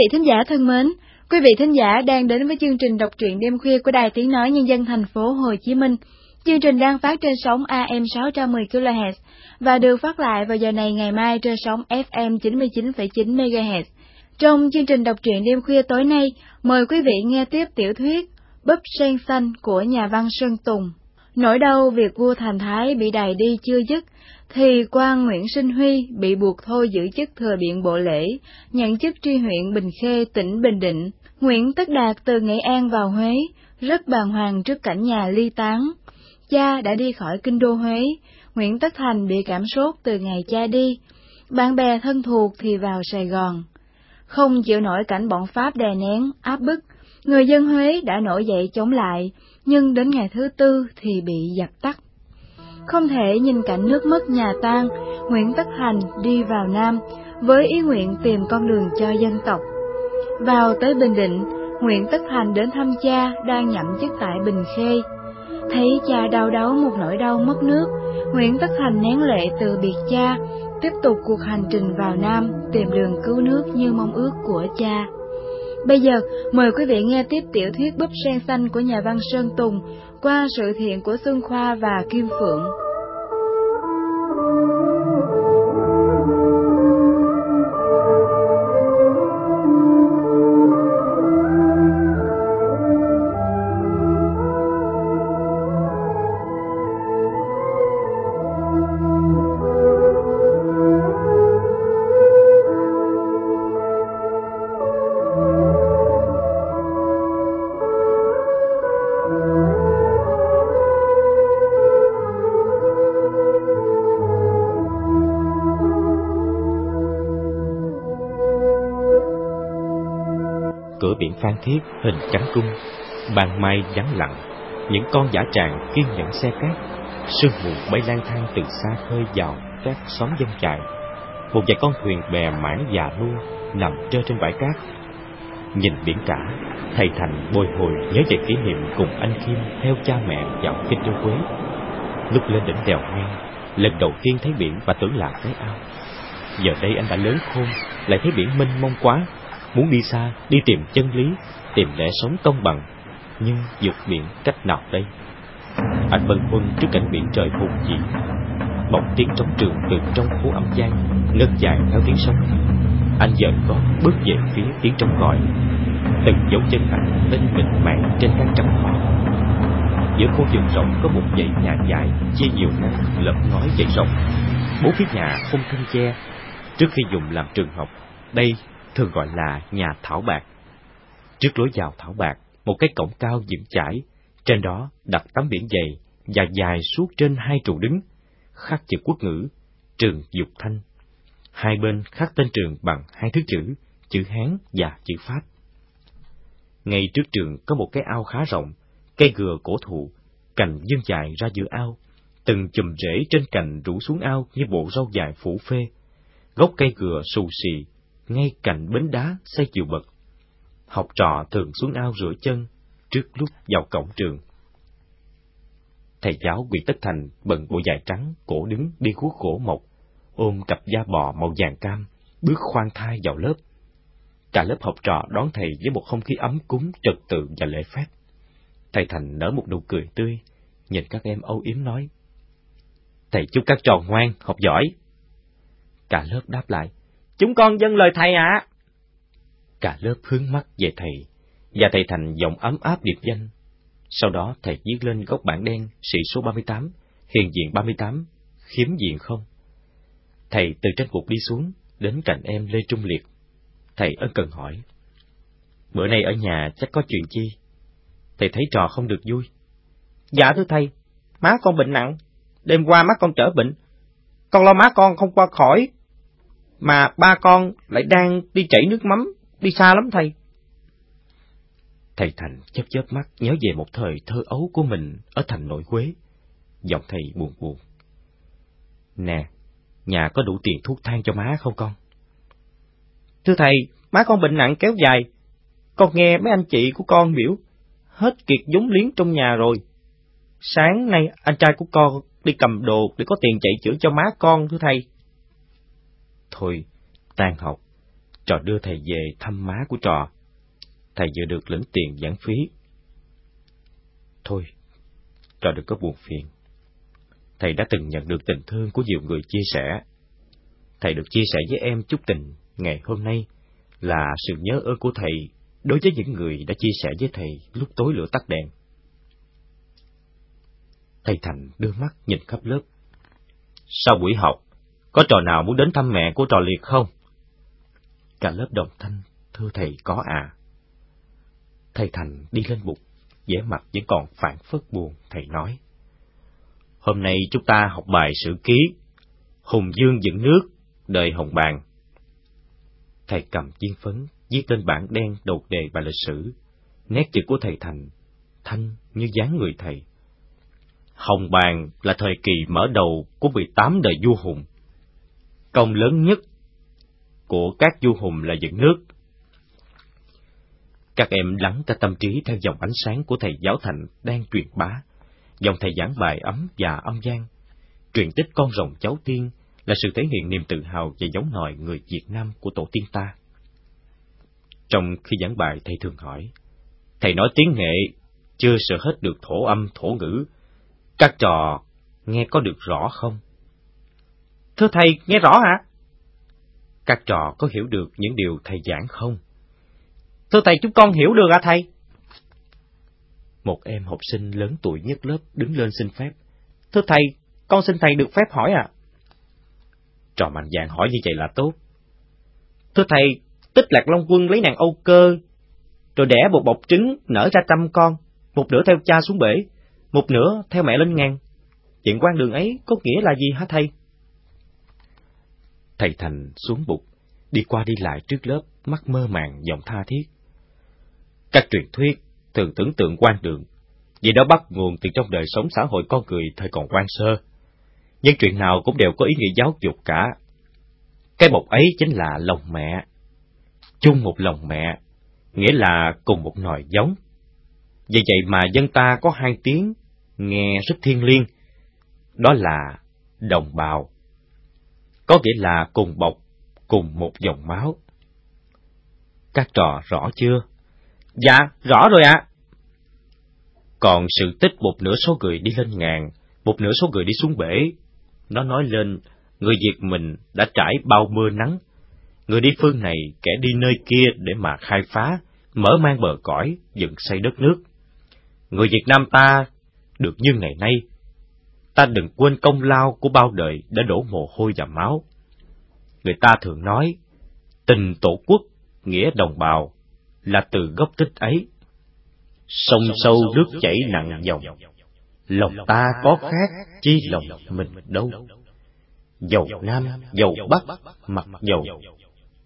Vị thính giả thân mến, quý vị thính giả đang đến với chương trình đọc truyện đêm khuya của Đài Tiếng Nói Nhân dân thành phố Hồ Chí Minh. Chương trình đang phát trên sóng AM 610 kHz và được phát lại vào giờ này ngày mai trên sóng FM 99,9 MHz. Trong chương trình đọc truyện đêm khuya tối nay, mời quý vị nghe tiếp tiểu thuyết Búp sen xanh của nhà văn Sơn Tùng. Nỗi đau việc vua Thành Thái bị đày đi chưa dứt, thì quan Nguyễn Sinh Huy bị buộc thôi giữ chức thừa biện bộ lễ, nhận chức tri huyện Bình Khê, tỉnh Bình Định. Nguyễn Tất Đạt từ Nghệ An vào Huế, rất bàng hoàng trước cảnh nhà ly tán. Cha đã đi khỏi kinh đô Huế, Nguyễn Tất Thành bị cảm sốt từ ngày cha đi. Bạn bè thân thuộc thì vào Sài Gòn. Không chịu nổi cảnh bọn Pháp đè nén, áp bức, người dân Huế đã nổi dậy chống lại, nhưng đến ngày thứ tư thì bị dập tắt. Không thể nhìn cảnh nước mất nhà tan, Nguyễn Tất Thành đi vào Nam với ý nguyện tìm con đường cho dân tộc. Vào tới Bình Định, Nguyễn Tất Thành đến thăm cha đang nhậm chức tại Bình Khê. Thấy cha đau đớn một nỗi đau mất nước, Nguyễn Tất Thành nén lệ từ biệt cha, tiếp tục cuộc hành trình vào Nam tìm đường cứu nước như mong ước của cha. Bây giờ, mời quý vị nghe tiếp tiểu thuyết Búp sen xanh của nhà văn Sơn Tùng qua sự thiện của Xuân Khoa và Kim Phượng. Thiết hình trắng cung bàn mai vắng lặng, những con giả tràng kiên nhẫn xe cát, sương mù bay lang thang từ xa khơi vào các xóm dân chài một vài con thuyền bè mãn già nua nằm trơ trên bãi cát. Nhìn biển cả, thầy thành bồi hồi nhớ về kỷ niệm cùng anh kim theo cha mẹ vào kinh đô quế lúc lên đỉnh đèo ngang lần đầu tiên thấy biển và tưởng là cái ao. Giờ đây anh đã lớn khôn, lại thấy biển mênh mông quá muốn đi xa đi tìm chân lý tìm lẽ sống công bằng. Nhưng vượt biển cách nào đây? Anh bần quân trước cảnh biển trời hùng dị, bỗng tiếng trống trường từ trong phố âm gian ngân dài theo tiếng sóng. Anh dần có bước về phía tiếng trống gọi. Từng dấu chân anh lên mịn màng trên các trăm hoa. Giữa khu rừng rộng có một dãy nhà dài chia nhiều ngăn lợp ngói dãy rộng. Bốn phía nhà không thân che. Trước khi dùng làm trường học đây thường gọi là nhà thảo bạc. Trước lối vào thảo bạc, một cái cổng cao dựng chải, trên đó đặt tấm biển dày và dài suốt trên hai trụ đứng, khắc chữ quốc ngữ, trường Dục Thanh. Hai bên khắc tên trường bằng hai thứ chữ, chữ Hán và chữ Pháp. Ngay trước trường có một cái ao khá rộng, cây gừa cổ thụ, cành dương dài ra giữa ao, từng chùm rễ trên cành rủ xuống ao như bộ rau dài phủ phê. Gốc cây gừa xù xì, ngay cạnh bến đá xây chiều bậc. Học trò thường xuống ao rửa chân trước lúc vào cổng trường. Thầy giáo Nguyễn Tất Thành bận bộ dài trắng, cổ đứng đi khuất khổ mộc, ôm cặp da bò màu vàng cam, bước khoan thai vào lớp. Cả lớp học trò đón thầy với một không khí ấm cúng, trật tự và lễ phép. Thầy Thành nở một nụ cười tươi, nhìn các em âu yếm nói. Thầy chúc các trò ngoan, học giỏi. Cả lớp đáp lại, Chúng con dâng lời thầy ạ. Cả lớp hướng mắt về thầy, và thầy Thành giọng ấm áp điệp danh. Sau đó thầy viết lên góc bảng đen sĩ số 38, hiền diện 38, khiếm diện không. Thầy từ trên cục đi xuống, đến cạnh em Lê Trung Liệt. Thầy ân cần hỏi. Bữa nay ở nhà chắc có chuyện chi? Thầy thấy trò không được vui. Dạ thưa thầy, má con bệnh nặng. Đêm qua má con trở bệnh. Con lo má con không qua khỏi mà ba con lại đang đi chảy nước mắm, đi xa lắm thầy. Thầy Thành chớp chớp mắt nhớ về một thời thơ ấu của mình ở thành nội Quế. Giọng thầy buồn buồn. Nè, nhà có đủ tiền thuốc thang cho má không con? Thưa thầy, má con bệnh nặng kéo dài. Con nghe mấy anh chị của con biểu, hết kiệt giống liếng trong nhà rồi. Sáng nay anh trai của con đi cầm đồ để có tiền chạy chữa cho má con, thưa thầy. Thôi, tan học, trò đưa thầy về thăm má của trò. Thầy vừa được lĩnh tiền giảng phí. Thôi, trò đừng có buồn phiền. Thầy đã từng nhận được tình thương của nhiều người chia sẻ. Thầy được chia sẻ với em chút tình ngày hôm nay là sự nhớ ơn của thầy đối với những người đã chia sẻ với thầy lúc tối lửa tắt đèn. Thầy Thành đưa mắt nhìn khắp lớp. Sau buổi học, có trò nào muốn đến thăm mẹ của trò liệt không? Cả lớp đồng thanh, thưa thầy có à. Thầy Thành đi lên bục, vẻ mặt vẫn còn phản phất buồn, thầy nói. Hôm nay chúng ta học bài sử ký, Hùng Dương dựng nước, đời Hồng Bàng. Thầy cầm chiên phấn, viết tên bảng đen đột đề bài lịch sử. Nét chữ của thầy Thành, thanh như dáng người thầy. Hồng Bàng là thời kỳ mở đầu của 18 đời vua hùng. Công lớn nhất của các vua hùng là dựng nước. Các em lắng ta tâm trí theo dòng ánh sáng của thầy giáo thành đang truyền bá. Dòng thầy giảng bài ấm và âm gian. Truyền tích con rồng cháu tiên là sự thể hiện niềm tự hào về giống nòi người Việt Nam của tổ tiên ta. Trong khi giảng bài, thầy thường hỏi, thầy nói tiếng nghệ, chưa sợ hết được thổ âm, thổ ngữ. Các trò nghe có được rõ không? Thưa thầy, nghe rõ hả? Các trò có hiểu được những điều thầy giảng không? Thưa thầy, chúng con hiểu được ạ thầy. Một em học sinh lớn tuổi nhất lớp đứng lên xin phép. Thưa thầy, con xin thầy được phép hỏi ạ. À? Trò mạnh dạn hỏi như vậy là tốt. Thưa thầy, tích lạc Long Quân lấy nàng Âu Cơ, rồi đẻ một bọc trứng nở ra trăm con, một nửa theo cha xuống bể, một nửa theo mẹ lên ngàn. Chuyện quan đường ấy có nghĩa là gì hả thầy? Thầy Thành xuống bục, đi qua đi lại trước lớp, mắt mơ màng giọng tha thiết. Các truyền thuyết thường tưởng tượng quan đường, vì đó bắt nguồn từ trong đời sống xã hội con người thời còn quan sơ. Nhưng chuyện nào cũng đều có ý nghĩa giáo dục cả. Cái bọc ấy chính là lòng mẹ. Chung một lòng mẹ, nghĩa là cùng một nòi giống. Vì vậy mà dân ta có hai tiếng, nghe rất thiêng liêng, đó là đồng bào. Có nghĩa là cùng bọc, cùng một dòng máu. Các trò rõ chưa? Dạ, rõ rồi ạ. Còn sự tích một nửa số người đi lên ngàn, một nửa số người đi xuống bể, nó nói lên người Việt mình đã trải bao mưa nắng. Người đi phương này kẻ đi nơi kia để mà khai phá, mở mang bờ cõi, dựng xây đất nước. Người Việt Nam ta được như ngày nay, ta đừng quên công lao của bao đời đã đổ mồ hôi và máu. Người ta thường nói, tình tổ quốc, nghĩa đồng bào, là từ gốc tích ấy. Sông sâu nước chảy nặng dòng, lòng ta có khác chi lòng mình đâu. Dầu Nam, dầu Bắc, mặt dầu,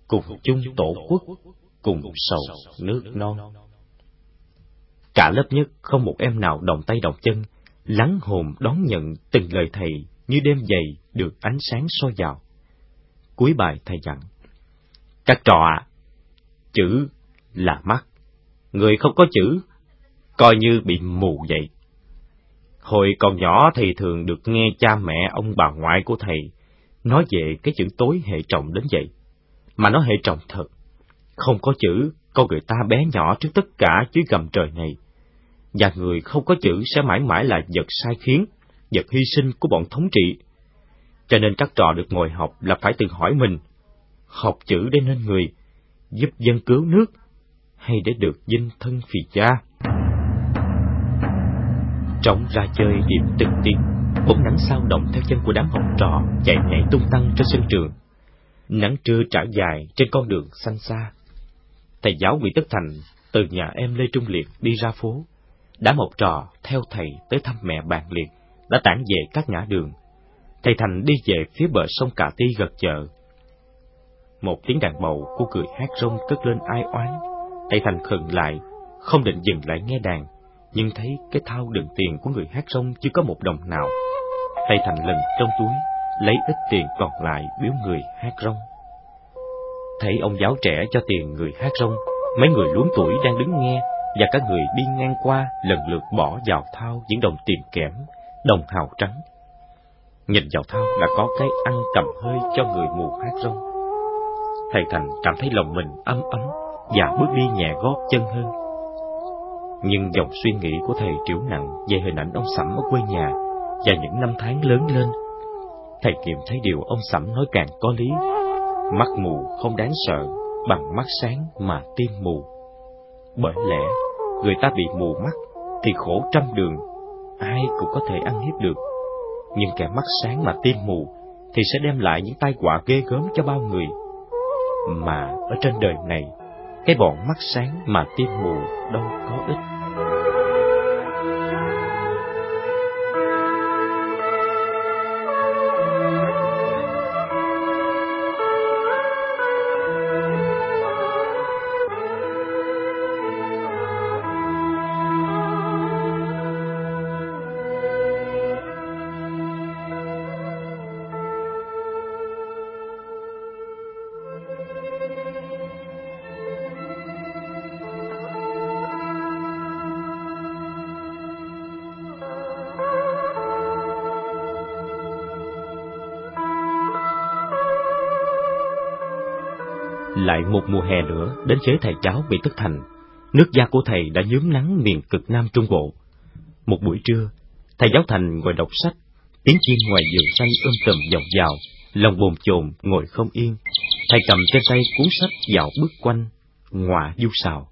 cùng chung tổ quốc, cùng sầu nước non. Cả lớp nhất không một em nào đồng tay đồng chân, lắng hồn đón nhận từng lời thầy như đêm dày được ánh sáng soi vào. Cuối bài thầy dặn, các trò ạ, chữ là mắt, người không có chữ, coi như bị mù vậy. Hồi còn nhỏ thầy thường được nghe cha mẹ ông bà ngoại của thầy nói về cái chữ tối hệ trọng đến vậy. Mà nó hệ trọng thật. Không có chữ, con người ta bé nhỏ trước tất cả dưới gầm trời này. Và người không có chữ sẽ mãi mãi là vật sai khiến, vật hy sinh của bọn thống trị. Cho nên các trò được ngồi học là phải tự hỏi mình, học chữ để nên người, giúp dân cứu nước, hay để được dinh thân phì cha. Trống ra chơi điểm từng tiếng, bóng nắng sao động theo chân của đám học trò chạy nhảy tung tăng trên sân trường. Nắng trưa trải dài trên con đường xanh xa. Thầy giáo Nguyễn Tất Thành từ nhà em Lê Trung Liệt đi ra phố. Đám học trò theo thầy tới thăm mẹ bạn Liệt đã tản về các ngã đường. Thầy Thành đi về phía bờ sông Cà Ti gật chợ. một tiếng đàn bầu của cười hát rông cất lên ai oán. Thầy Thành khựng lại, không định dừng lại nghe đàn, nhưng thấy cái thao đựng tiền của người hát rông chưa có một đồng nào. Thầy Thành lần trong túi, lấy ít tiền còn lại biếu người hát rông. Thấy ông giáo trẻ cho tiền người hát rông, mấy người luống tuổi đang đứng nghe và các người đi ngang qua lần lượt bỏ vào thao những đồng tiền kẽm, đồng hào trắng. Nhìn vào thao là có cái ăn cầm hơi cho người mù hát rong. Thầy Thành cảm thấy lòng mình ấm ấm và bước đi nhẹ gót chân hơn. Nhưng dòng suy nghĩ của thầy triểu nặng về hình ảnh ông Sẩm ở quê nhà và những năm tháng lớn lên. Thầy kiệm thấy điều ông Sẩm nói càng có lý. Mắt mù không đáng sợ bằng mắt sáng mà tim mù. Bởi lẽ, người ta bị mù mắt thì khổ trăm đường, ai cũng có thể ăn hiếp được. Nhưng kẻ mắt sáng mà tim mù thì sẽ đem lại những tai họa ghê gớm cho bao người. Mà ở trên đời này, cái bọn mắt sáng mà tim mù đâu có ích mùa hè nữa đến chế thầy cháu bị tức thành, nước da của thầy đã nhuốm nắng miền cực Nam Trung Bộ. Một buổi trưa, thầy giáo thành ngồi đọc sách, tiếng chim ngoài vườn xanh ôm tùm vọng vào, lòng bồn chồn ngồi không yên. Thầy cầm trên tay cuốn sách dạo bước quanh, ngọa du xào.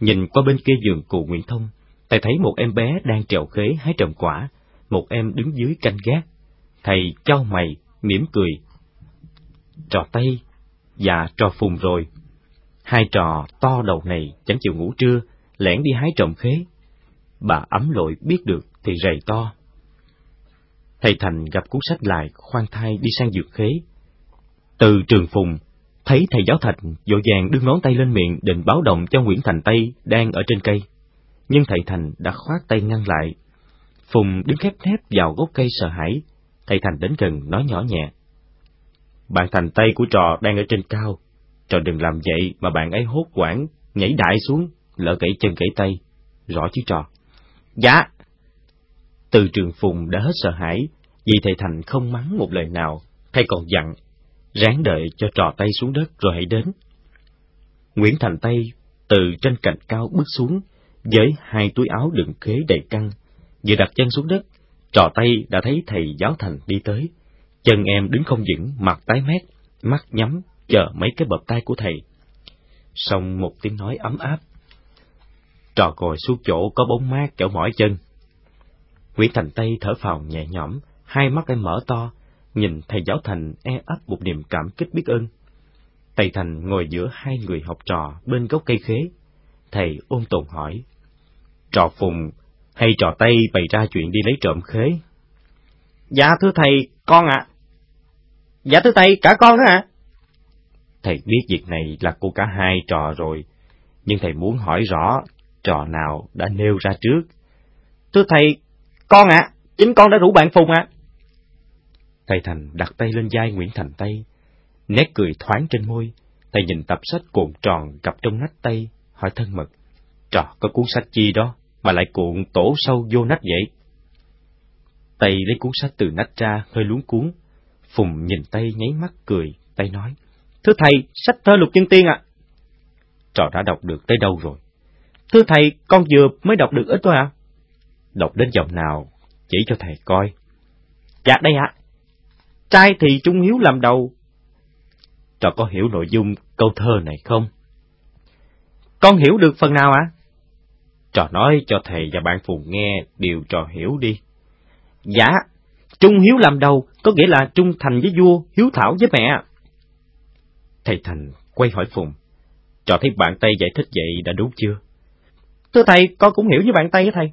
Nhìn qua bên kia giường cụ Nguyễn Thông, thầy thấy một em bé đang trèo khế hái trầm quả, một em đứng dưới canh gác. Thầy trao mày, mỉm cười. Trò tay và trò phùng rồi. Hai trò to đầu này chẳng chịu ngủ trưa, lẻn đi hái trộm khế. Bà ấm lội biết được thì rầy to. Thầy Thành gặp cuốn sách lại, khoan thai đi sang dược khế. Từ trường phùng, thấy thầy giáo thạch dội vàng đưa ngón tay lên miệng định báo động cho Nguyễn Thành Tây đang ở trên cây. Nhưng thầy Thành đã khoát tay ngăn lại. Phùng đứng khép nép vào gốc cây sợ hãi. Thầy Thành đến gần nói nhỏ nhẹ. Bạn thành tay của trò đang ở trên cao. Trò đừng làm vậy mà bạn ấy hốt quảng, nhảy đại xuống, lỡ gãy chân gãy tay. Rõ chứ trò. Dạ. Từ trường phùng đã hết sợ hãi, vì thầy Thành không mắng một lời nào, thầy còn dặn, ráng đợi cho trò tay xuống đất rồi hãy đến. Nguyễn Thành Tây từ trên cành cao bước xuống, với hai túi áo đựng khế đầy căng, vừa đặt chân xuống đất, trò tay đã thấy thầy giáo thành đi tới. Chân em đứng không vững, mặt tái mét, mắt nhắm, chờ mấy cái bợp tay của thầy. Xong một tiếng nói ấm áp. Trò ngồi xuống chỗ có bóng mát kẻo mỏi chân. Nguyễn Thành Tây thở phào nhẹ nhõm, hai mắt em mở to, nhìn thầy giáo Thành e ấp một niềm cảm kích biết ơn. Thầy Thành ngồi giữa hai người học trò bên gốc cây khế. Thầy ôn tồn hỏi. Trò Phùng hay trò Tây bày ra chuyện đi lấy trộm khế? Dạ thưa thầy, con ạ. À. Dạ thưa thầy, cả con nữa ạ. À? Thầy biết việc này là của cả hai trò rồi, nhưng thầy muốn hỏi rõ trò nào đã nêu ra trước. Thưa thầy, con ạ, à, chính con đã rủ bạn Phùng ạ. À. Thầy Thành đặt tay lên vai Nguyễn Thành Tây, nét cười thoáng trên môi, thầy nhìn tập sách cuộn tròn cặp trong nách tay, hỏi thân mật. Trò có cuốn sách chi đó, mà lại cuộn tổ sâu vô nách vậy? Tay lấy cuốn sách từ nách ra, hơi luống cuốn. Phùng nhìn tay nháy mắt cười, tay nói. Thưa thầy, sách thơ lục nhân tiên ạ. À. Trò đã đọc được tới đâu rồi? Thưa thầy, con vừa mới đọc được ít thôi ạ. À. Đọc đến dòng nào, chỉ cho thầy coi. Dạ đây ạ. À. Trai thì trung hiếu làm đầu. Trò có hiểu nội dung câu thơ này không? Con hiểu được phần nào ạ? À? Trò nói cho thầy và bạn Phùng nghe điều trò hiểu đi. Dạ, trung hiếu làm đầu có nghĩa là trung thành với vua, hiếu thảo với mẹ. Thầy Thành quay hỏi Phùng, trò thấy bạn Tây giải thích vậy đã đúng chưa? Thưa thầy, con cũng hiểu với bạn Tây á thầy.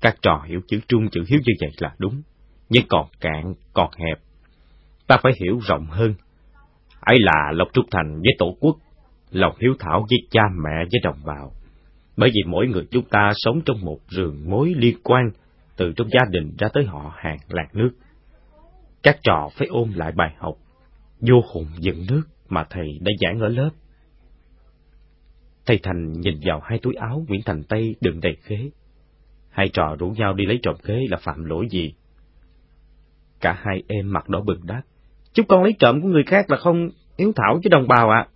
Các trò hiểu chữ trung chữ hiếu như vậy là đúng, nhưng còn cạn, còn hẹp. Ta phải hiểu rộng hơn. ấy là lòng trung thành với tổ quốc, lòng hiếu thảo với cha mẹ với đồng bào. Bởi vì mỗi người chúng ta sống trong một rường mối liên quan, từ trong gia đình ra tới họ hàng làng nước. Các trò phải ôm lại bài học, vô hùng dựng nước mà thầy đã giảng ở lớp. Thầy Thành nhìn vào hai túi áo Nguyễn Thành Tây đựng đầy khế. Hai trò rủ nhau đi lấy trộm khế là phạm lỗi gì? Cả hai em mặt đỏ bừng đáp. Chúng con lấy trộm của người khác là không yếu thảo với đồng bào ạ.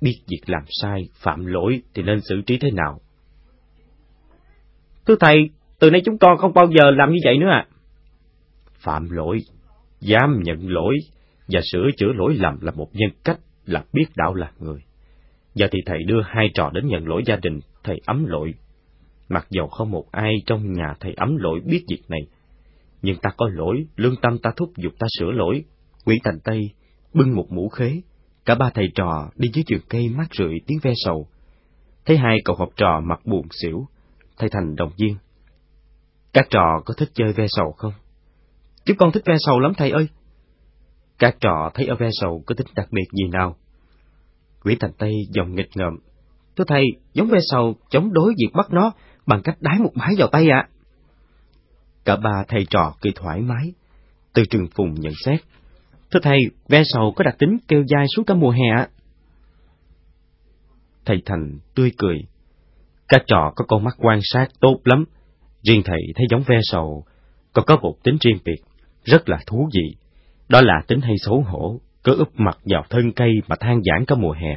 Biết việc làm sai, phạm lỗi thì nên xử trí thế nào? Thưa thầy, từ nay chúng con không bao giờ làm như vậy nữa ạ. Phạm lỗi, dám nhận lỗi và sửa chữa lỗi lầm là một nhân cách là biết đạo là người. Giờ thì thầy đưa hai trò đến nhận lỗi gia đình, thầy ấm lỗi. Mặc dầu không một ai trong nhà thầy ấm lỗi biết việc này, nhưng ta có lỗi, lương tâm ta thúc giục ta sửa lỗi. Nguyễn Thành Tây bưng một mũ khế, cả ba thầy trò đi dưới trường cây mát rượi tiếng ve sầu. Thấy hai cậu học trò mặt buồn xỉu, thầy Thành đồng viên. Các trò có thích chơi ve sầu không? Chúng con thích ve sầu lắm thầy ơi. Các trò thấy ở ve sầu có tính đặc biệt gì nào? Nguyễn Thành Tây giọng nghịch ngợm. Thưa thầy, giống ve sầu chống đối việc bắt nó bằng cách đái một mái vào tay ạ. Cả ba thầy trò cười thoải mái. Từ trường phùng nhận xét. Thưa thầy, ve sầu có đặc tính kêu dài suốt cả mùa hè ạ. Thầy Thành tươi cười. Các trò có con mắt quan sát tốt lắm. Riêng thầy thấy giống ve sầu, còn có một tính riêng biệt, rất là thú vị. Đó là tính hay xấu hổ, cứ úp mặt vào thân cây mà than giảng cả mùa hè.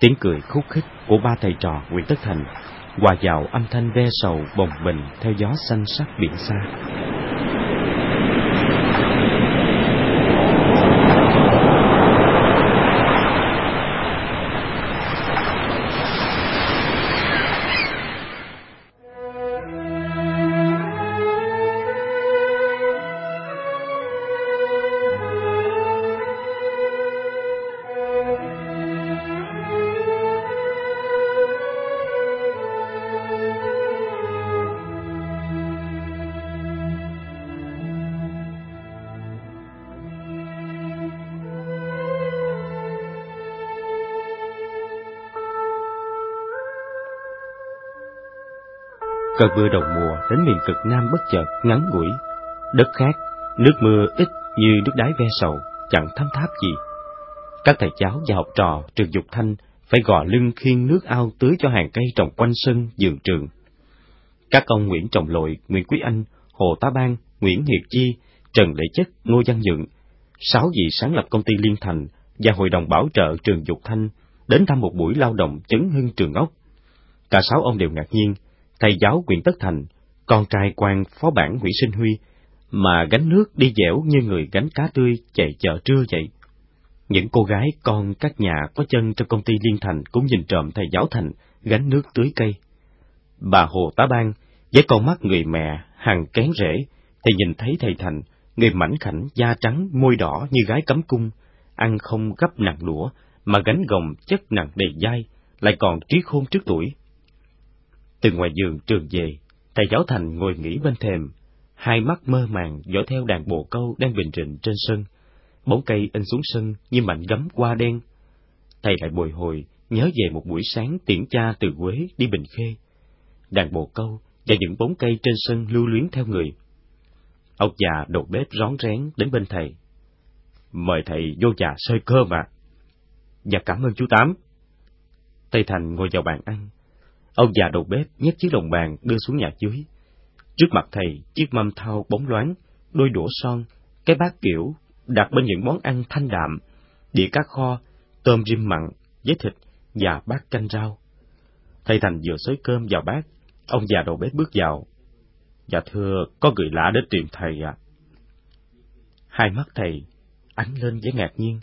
Tiếng cười khúc khích của ba thầy trò Nguyễn Tất Thành hòa vào âm thanh ve sầu bồng bình theo gió xanh sắc biển xa. Cơn mưa đầu mùa đến miền cực Nam bất chợt ngắn ngủi. Đất khác, nước mưa ít như nước đáy ve sầu, chẳng thấm tháp gì. Các thầy giáo và học trò trường Dục Thanh phải gò lưng khiêng nước ao tưới cho hàng cây trồng quanh sân, giường trường. Các ông Nguyễn Trọng Lội, Nguyễn Quý Anh, Hồ Tá Ban, Nguyễn Hiệt Chi, Trần Lễ Chất, Ngô Văn Dựng, sáu vị sáng lập công ty Liên Thành và Hội đồng Bảo trợ trường Dục Thanh đến thăm một buổi lao động chấn hưng trường ốc. Cả sáu ông đều ngạc nhiên thầy giáo quyền Tất Thành, con trai quan phó bản Nguyễn Sinh Huy, mà gánh nước đi dẻo như người gánh cá tươi chạy chợ trưa vậy. Những cô gái con các nhà có chân trong công ty Liên Thành cũng nhìn trộm thầy giáo Thành gánh nước tưới cây. Bà Hồ Tá Ban, với con mắt người mẹ, hàng kén rễ, thì nhìn thấy thầy Thành, người mảnh khảnh, da trắng, môi đỏ như gái cấm cung, ăn không gấp nặng đũa, mà gánh gồng chất nặng đầy dai, lại còn trí khôn trước tuổi. Từ ngoài giường trường về, thầy giáo Thành ngồi nghỉ bên thềm, hai mắt mơ màng dõi theo đàn bồ câu đang bình rịnh trên sân. Bóng cây in xuống sân như mảnh gấm hoa đen. Thầy lại bồi hồi, nhớ về một buổi sáng tiễn cha từ Quế đi Bình Khê. Đàn bồ câu và những bóng cây trên sân lưu luyến theo người. Ông già đầu bếp rón rén đến bên thầy. Mời thầy vô nhà sơi cơm ạ. Và cảm ơn chú Tám. Thầy Thành ngồi vào bàn ăn, Ông già đầu bếp nhét chiếc lồng bàn đưa xuống nhà dưới. Trước mặt thầy, chiếc mâm thau bóng loáng, đôi đũa son, cái bát kiểu, đặt bên những món ăn thanh đạm, đĩa cá kho, tôm rim mặn, với thịt và bát canh rau. Thầy Thành vừa xới cơm vào bát, ông già đầu bếp bước vào. Dạ thưa, có người lạ đến tìm thầy ạ. Hai mắt thầy ánh lên với ngạc nhiên.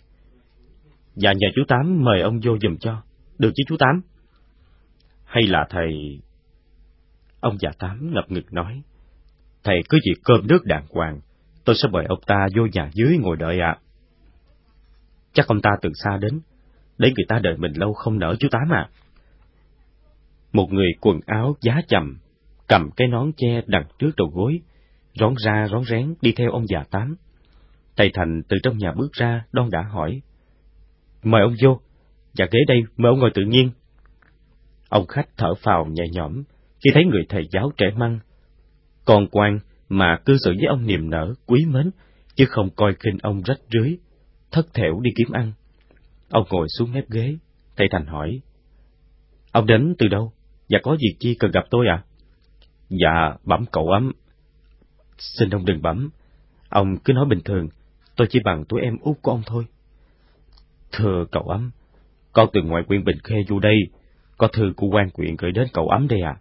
Dạ nhà chú Tám mời ông vô giùm cho. Được chứ chú Tám? Hay là thầy... Ông già tám ngập ngực nói, thầy cứ việc cơm nước đàng hoàng, tôi sẽ mời ông ta vô nhà dưới ngồi đợi ạ. Chắc ông ta từ xa đến, để người ta đợi mình lâu không nở chú Tám à. Một người quần áo giá chầm, cầm cái nón che đằng trước đầu gối, rón ra rón rén đi theo ông già Tám. Thầy Thành từ trong nhà bước ra, đon đã hỏi. Mời ông vô. và ghế đây, mời ông ngồi tự nhiên. Ông khách thở phào nhẹ nhõm khi thấy người thầy giáo trẻ măng. Còn quan mà cư xử với ông niềm nở, quý mến, chứ không coi khinh ông rách rưới, thất thểu đi kiếm ăn. Ông ngồi xuống mép ghế, thầy Thành hỏi. Ông đến từ đâu? Dạ có việc chi cần gặp tôi à? Dạ, bẩm cậu ấm. Xin ông đừng bẩm. Ông cứ nói bình thường, tôi chỉ bằng tuổi em út của ông thôi. Thưa cậu ấm, con từ ngoại quyện Bình Khê vô đây, có thư của quan quyện gửi đến cậu ấm đây à?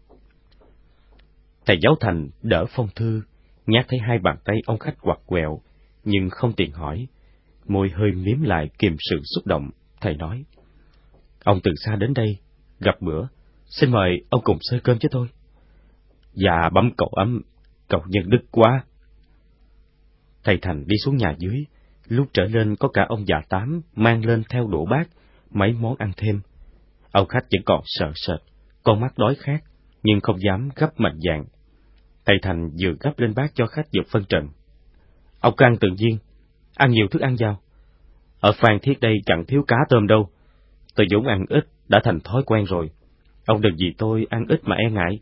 Thầy giáo thành đỡ phong thư, nhát thấy hai bàn tay ông khách quặt quẹo, nhưng không tiện hỏi. Môi hơi miếm lại kìm sự xúc động, thầy nói. Ông từ xa đến đây, gặp bữa, xin mời ông cùng xơi cơm với tôi. Dạ bấm cậu ấm, cậu nhân đức quá. Thầy Thành đi xuống nhà dưới, lúc trở lên có cả ông già tám mang lên theo đũa bát, mấy món ăn thêm. Ông khách vẫn còn sợ sệt, con mắt đói khát, nhưng không dám gấp mạnh dạng. Thầy Thành vừa gấp lên bát cho khách dục phân trần. Ông cứ ăn tự nhiên, ăn nhiều thức ăn vào. Ở Phan Thiết đây chẳng thiếu cá tôm đâu. Tôi Dũng ăn ít, đã thành thói quen rồi. Ông đừng vì tôi ăn ít mà e ngại.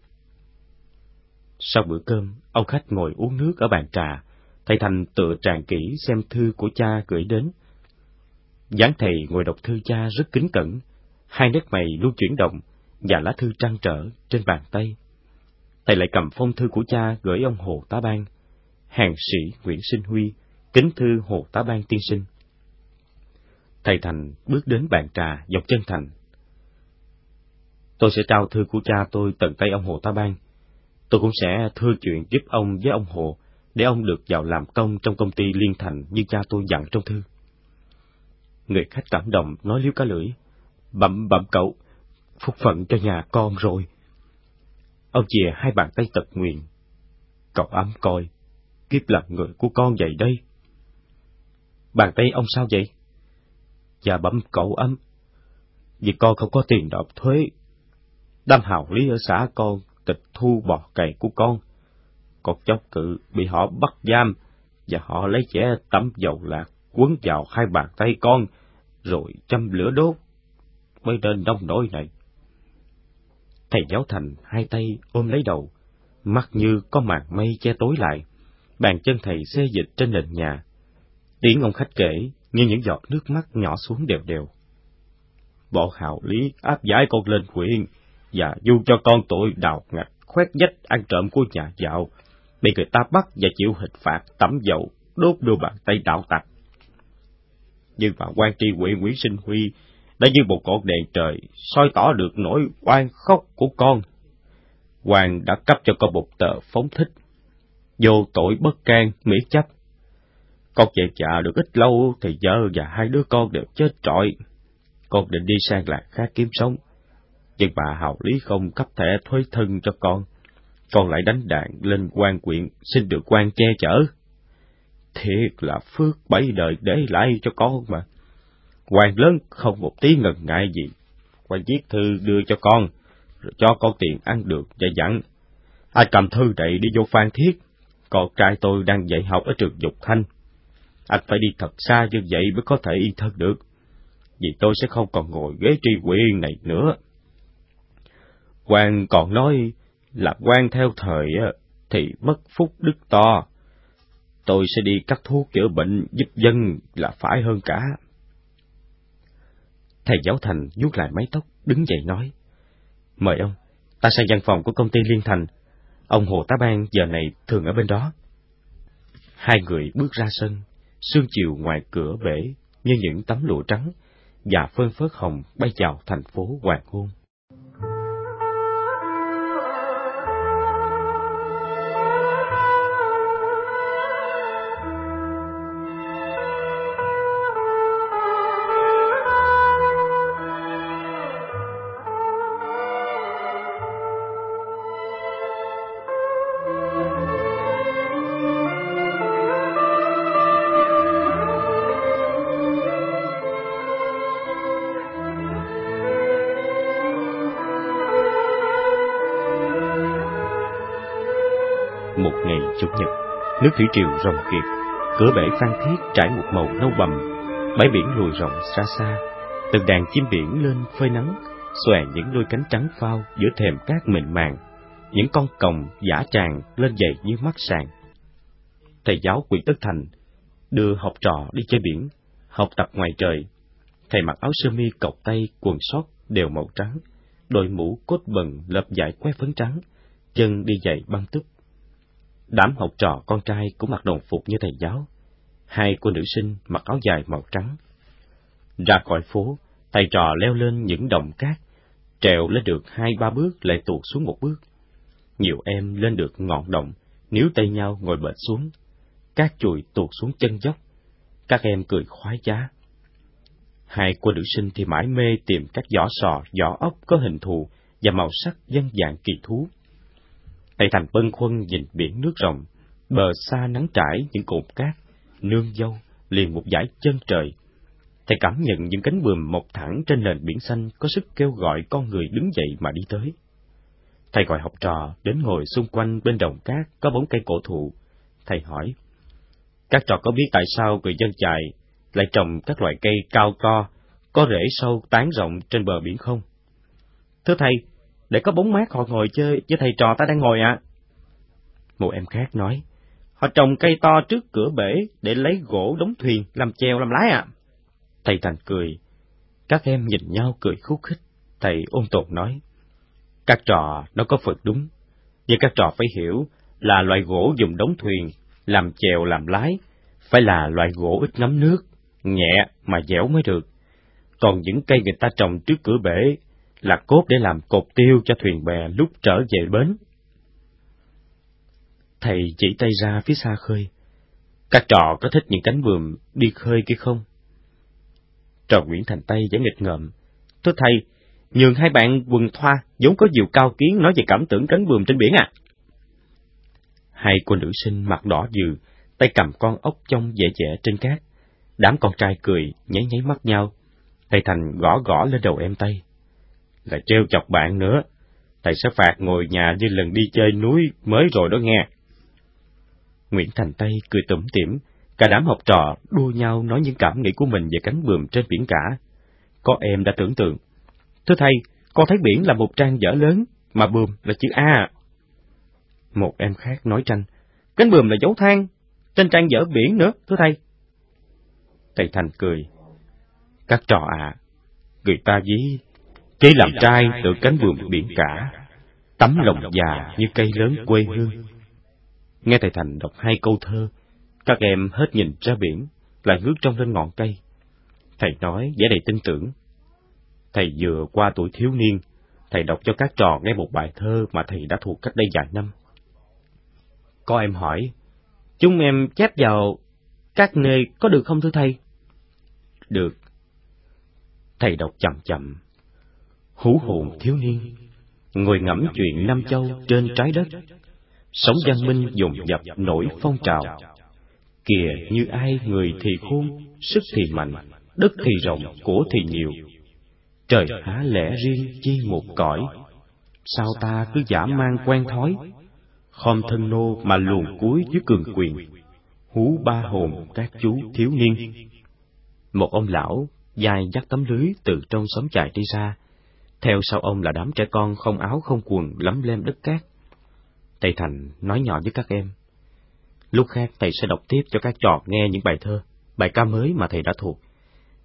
Sau bữa cơm, ông khách ngồi uống nước ở bàn trà, thầy Thành tựa tràn kỹ xem thư của cha gửi đến. dáng thầy ngồi đọc thư cha rất kính cẩn, hai nét mày luôn chuyển động và lá thư trăn trở trên bàn tay. Thầy lại cầm phong thư của cha gửi ông Hồ Tá Ban, hàng sĩ Nguyễn Sinh Huy, kính thư Hồ Tá Ban tiên sinh. Thầy Thành bước đến bàn trà dọc chân thành. Tôi sẽ trao thư của cha tôi tận tay ông Hồ Tá Ban. Tôi cũng sẽ thưa chuyện giúp ông với ông Hồ, để ông được vào làm công trong công ty Liên Thành như cha tôi dặn trong thư. Người khách cảm động nói liếu cá lưỡi. Bẩm bẩm cậu, phúc phận cho nhà con rồi. Ông chìa hai bàn tay tật nguyện. Cậu ấm coi, kiếp làm người của con vậy đây. Bàn tay ông sao vậy? Dạ bẩm cậu ấm. Vì con không có tiền nộp thuế. Đâm hào lý ở xã con tịch thu bò cày của con. Con cháu cự bị họ bắt giam, và họ lấy trẻ tắm dầu lạc quấn vào hai bàn tay con, rồi châm lửa đốt, mới trên nông nổi này. Thầy giáo thành hai tay ôm lấy đầu, mắt như có màn mây che tối lại, bàn chân thầy xê dịch trên nền nhà. Tiếng ông khách kể như những giọt nước mắt nhỏ xuống đều đều. Bộ hào lý áp giải con lên huyện, và dù cho con tội đào ngạch khoét dách ăn trộm của nhà dạo, bị người ta bắt và chịu hình phạt tẩm dầu, đốt đôi bàn tay đạo tặc. Nhưng mà quan tri huyện Nguyễn Sinh Huy đã như một cột đèn trời, soi tỏ được nỗi oan khóc của con. Hoàng đã cấp cho con một tờ phóng thích, vô tội bất can, miễn chấp. Con về chạ được ít lâu thì vợ và hai đứa con đều chết trọi. Con định đi sang lạc khác kiếm sống, nhưng bà hào lý không cấp thẻ thuế thân cho con. Con lại đánh đạn lên quan quyện xin được quan che chở. Thiệt là phước bảy đời để lại cho con mà. Hoàng lớn không một tí ngần ngại gì. Quan viết thư đưa cho con, rồi cho con tiền ăn được và dặn. Ai cầm thư đậy đi vô phan thiết, con trai tôi đang dạy học ở trường Dục Thanh. Anh phải đi thật xa như vậy mới có thể yên thân được, vì tôi sẽ không còn ngồi ghế tri quyền này nữa. Quan còn nói là quan theo thời thì mất phúc đức to. Tôi sẽ đi cắt thuốc chữa bệnh giúp dân là phải hơn cả. Thầy giáo thành vuốt lại mái tóc, đứng dậy nói. Mời ông, ta sang văn phòng của công ty Liên Thành. Ông Hồ Tá Ban giờ này thường ở bên đó. Hai người bước ra sân, sương chiều ngoài cửa bể như những tấm lụa trắng, và phơn phớt hồng bay vào thành phố Hoàng Hôn. Nước thủy triều rồng kiệt, Cửa bể phan thiết trải một màu nâu bầm, bãi biển lùi rộng xa xa, từng đàn chim biển lên phơi nắng, xòe những đôi cánh trắng phao giữa thềm cát mịn màng, những con còng giả tràng lên dày như mắt sàn. Thầy giáo Quỷ Tất Thành đưa học trò đi chơi biển, học tập ngoài trời. Thầy mặc áo sơ mi cộc tay, quần sót đều màu trắng, đội mũ cốt bần lợp dải que phấn trắng, chân đi giày băng túc. Đám học trò con trai cũng mặc đồng phục như thầy giáo, hai cô nữ sinh mặc áo dài màu trắng. Ra khỏi phố, thầy trò leo lên những đồng cát, trèo lên được hai ba bước lại tuột xuống một bước. Nhiều em lên được ngọn động, níu tay nhau ngồi bệt xuống. Các chùi tuột xuống chân dốc. Các em cười khoái giá. Hai cô nữ sinh thì mãi mê tìm các vỏ sò, vỏ ốc có hình thù và màu sắc dân dạng kỳ thú. Thầy Thành bân khuân nhìn biển nước rộng, bờ xa nắng trải những cột cát, nương dâu, liền một dải chân trời. Thầy cảm nhận những cánh buồm mọc thẳng trên nền biển xanh có sức kêu gọi con người đứng dậy mà đi tới. Thầy gọi học trò đến ngồi xung quanh bên đồng cát có bóng cây cổ thụ. Thầy hỏi, các trò có biết tại sao người dân chài lại trồng các loại cây cao co, có rễ sâu tán rộng trên bờ biển không? Thưa thầy, để có bóng mát họ ngồi chơi với thầy trò ta đang ngồi ạ. Một em khác nói, họ trồng cây to trước cửa bể để lấy gỗ đóng thuyền làm chèo làm lái ạ. Thầy Thành cười, các em nhìn nhau cười khúc khích, thầy ôn tồn nói, các trò nó có Phật đúng, nhưng các trò phải hiểu là loại gỗ dùng đóng thuyền, làm chèo làm lái, phải là loại gỗ ít ngấm nước, nhẹ mà dẻo mới được. Còn những cây người ta trồng trước cửa bể là cốt để làm cột tiêu cho thuyền bè lúc trở về bến. Thầy chỉ tay ra phía xa khơi. Các trò có thích những cánh buồm đi khơi kia không? Trò Nguyễn Thành Tây vẫn nghịch ngợm. Thưa thầy, nhường hai bạn quần thoa vốn có nhiều cao kiến nói về cảm tưởng cánh buồm trên biển à? Hai cô nữ sinh mặt đỏ dừ, tay cầm con ốc trong dễ dẻ trên cát. Đám con trai cười, nháy nháy mắt nhau. Thầy Thành gõ gõ lên đầu em tay. Lại treo chọc bạn nữa. Thầy sẽ phạt ngồi nhà như lần đi chơi núi mới rồi đó nghe. Nguyễn Thành Tây cười tủm tỉm, cả đám học trò đua nhau nói những cảm nghĩ của mình về cánh buồm trên biển cả. Có em đã tưởng tượng. Thưa thầy, con thấy biển là một trang vở lớn, mà buồm là chữ A. Một em khác nói tranh, cánh buồm là dấu thang, trên trang vở biển nữa, thưa thầy. Thầy Thành cười. Các trò à, người ta dí, chế làm trai từ cánh buồm biển cả, tấm lòng già như cây lớn quê hương. Nghe thầy Thành đọc hai câu thơ, các em hết nhìn ra biển, lại ngước trông lên ngọn cây. Thầy nói vẻ đầy tin tưởng. Thầy vừa qua tuổi thiếu niên, thầy đọc cho các trò nghe một bài thơ mà thầy đã thuộc cách đây vài năm. Có em hỏi, chúng em chép vào các nơi có được không thưa thầy? Được. Thầy đọc chậm chậm. Hú hồn thiếu niên, ngồi ngẫm chuyện Nam Châu trên trái đất. Sống văn minh dồn dập nổi phong trào. Kìa như ai người thì khôn, sức thì mạnh, đất thì rộng, của thì nhiều. Trời há lẽ riêng chi một cõi, sao ta cứ giả mang quen thói, khom thân nô mà luồn cuối dưới cường quyền, hú ba hồn các chú thiếu niên. Một ông lão, dài dắt tấm lưới từ trong xóm chạy đi ra, theo sau ông là đám trẻ con không áo không quần lấm lem đất cát. Thầy Thành nói nhỏ với các em. Lúc khác thầy sẽ đọc tiếp cho các trò nghe những bài thơ, bài ca mới mà thầy đã thuộc.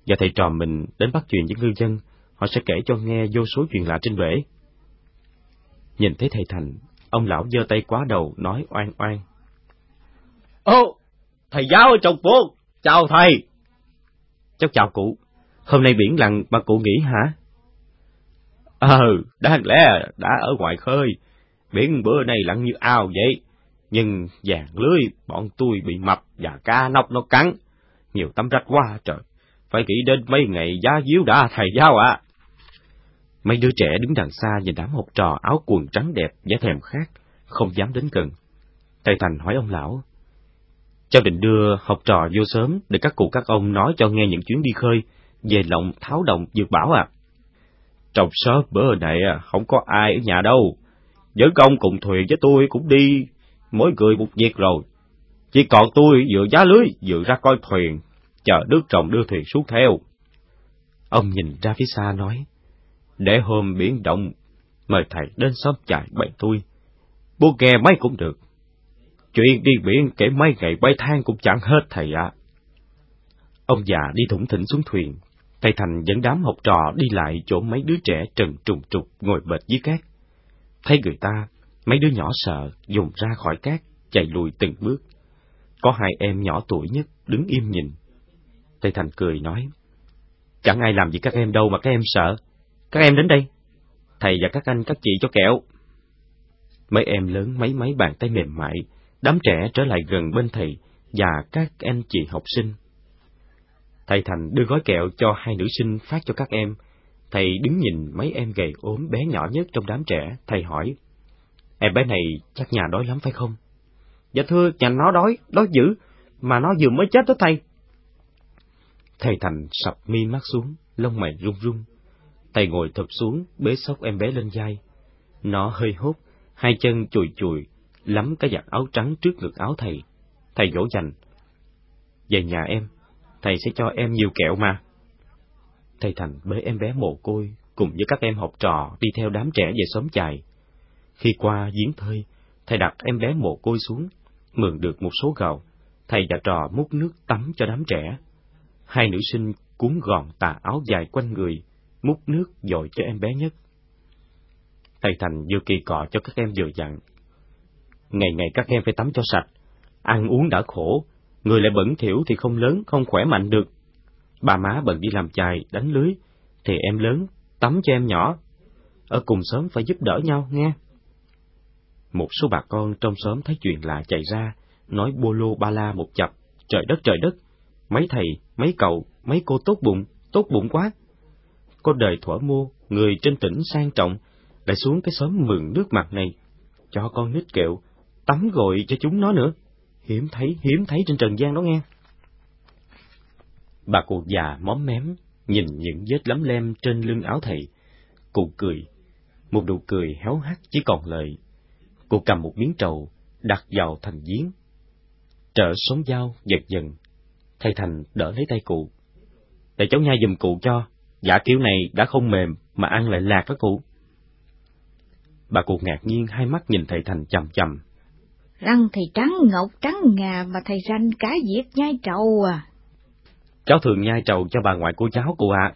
Và thầy trò mình đến bắt chuyện với ngư dân, họ sẽ kể cho nghe vô số chuyện lạ trên bể. Nhìn thấy thầy Thành, ông lão giơ tay quá đầu nói oan oan. Ô, thầy giáo ở trong phố, chào thầy. Cháu chào cụ, hôm nay biển lặng mà cụ nghỉ hả? Ờ, đáng lẽ đã ở ngoài khơi, biển bữa nay lặng như ao vậy. Nhưng vàng lưới, bọn tôi bị mập và cá nóc nó cắn. Nhiều tấm rách quá trời, phải nghĩ đến mấy ngày giá díu đã thầy giáo ạ. Mấy đứa trẻ đứng đằng xa nhìn đám học trò áo quần trắng đẹp, giá thèm khác, không dám đến gần. Thầy Thành hỏi ông lão, Cháu định đưa học trò vô sớm để các cụ các ông nói cho nghe những chuyến đi khơi về lộng tháo động dược bảo à. Trong shop bữa này à, không có ai ở nhà đâu. Giới công cùng thuyền với tôi cũng đi, mỗi người một việc rồi. Chỉ còn tôi vừa giá lưới, vừa ra coi thuyền, chờ nước trồng đưa thuyền xuống theo. Ông nhìn ra phía xa nói, để hôm biển động, mời thầy đến xóm chạy bày tôi. Bố nghe mấy cũng được. Chuyện đi biển kể mấy ngày bay thang cũng chẳng hết thầy ạ. Ông già đi thủng thỉnh xuống thuyền, thầy Thành dẫn đám học trò đi lại chỗ mấy đứa trẻ trần trùng trục ngồi bệt dưới cát. Thấy người ta, mấy đứa nhỏ sợ, dùng ra khỏi cát, chạy lùi từng bước. Có hai em nhỏ tuổi nhất đứng im nhìn. Thầy Thành cười nói, Chẳng ai làm gì các em đâu mà các em sợ. Các em đến đây. Thầy và các anh các chị cho kẹo. Mấy em lớn mấy mấy bàn tay mềm mại, đám trẻ trở lại gần bên thầy và các anh chị học sinh. Thầy Thành đưa gói kẹo cho hai nữ sinh phát cho các em. Thầy đứng nhìn mấy em gầy ốm bé nhỏ nhất trong đám trẻ, thầy hỏi, Em bé này chắc nhà đói lắm phải không? Dạ thưa, nhà nó đói, đói dữ, mà nó vừa mới chết đó thầy. Thầy Thành sập mi mắt xuống, lông mày run run. Thầy ngồi thụp xuống, bế sóc em bé lên vai. Nó hơi hốt, hai chân chùi chùi, lắm cái giặt áo trắng trước ngực áo thầy. Thầy dỗ dành. Về nhà em, thầy sẽ cho em nhiều kẹo mà. Thầy Thành bế em bé mồ côi, cùng với các em học trò đi theo đám trẻ về xóm chài. Khi qua giếng thơi, thầy đặt em bé mồ côi xuống, mượn được một số gạo, thầy và trò múc nước tắm cho đám trẻ. Hai nữ sinh cuốn gọn tà áo dài quanh người, múc nước dội cho em bé nhất. Thầy Thành vừa kỳ cọ cho các em vừa dặn. Ngày ngày các em phải tắm cho sạch, ăn uống đã khổ, người lại bẩn thỉu thì không lớn, không khỏe mạnh được. Bà má bận đi làm chài, đánh lưới, thì em lớn, tắm cho em nhỏ. Ở cùng xóm phải giúp đỡ nhau, nghe. Một số bà con trong xóm thấy chuyện lạ chạy ra, nói bô lô ba la một chập, trời đất trời đất, mấy thầy, mấy cậu, mấy cô tốt bụng, tốt bụng quá. Có đời thuở mua người trên tỉnh sang trọng, lại xuống cái xóm mượn nước mặt này, cho con nít kẹo, tắm gội cho chúng nó nữa. Hiếm thấy, hiếm thấy trên trần gian đó nghe. Bà cụ già móm mém, nhìn những vết lấm lem trên lưng áo thầy. Cụ cười, một nụ cười héo hắt chỉ còn lời. Cụ cầm một miếng trầu, đặt vào thành giếng. trở sống dao giật dần, thầy Thành đỡ lấy tay cụ. Để cháu nhai giùm cụ cho, dạ kiểu này đã không mềm mà ăn lại lạc đó cụ. Bà cụ ngạc nhiên hai mắt nhìn thầy Thành chầm chầm. Răng thầy trắng ngọc trắng ngà mà thầy ranh cá diệt nhai trầu à. Cháu thường nhai trầu cho bà ngoại của cháu cụ ạ.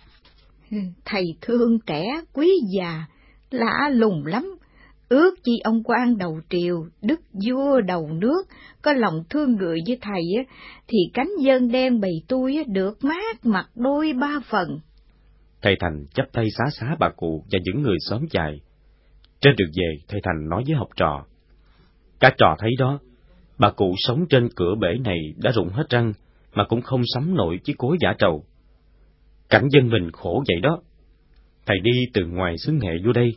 Thầy thương trẻ quý già, lạ lùng lắm, Ước chi ông quan đầu triều, đức vua đầu nước, có lòng thương người như thầy á, thì cánh dân đen bầy tôi được mát mặt đôi ba phần. Thầy Thành chấp tay xá xá bà cụ và những người xóm dài. Trên đường về, thầy Thành nói với học trò cả trò thấy đó, bà cụ sống trên cửa bể này đã rụng hết răng, mà cũng không sắm nổi chiếc cối giả trầu. Cảnh dân mình khổ vậy đó. Thầy đi từ ngoài xứ nghệ vô đây,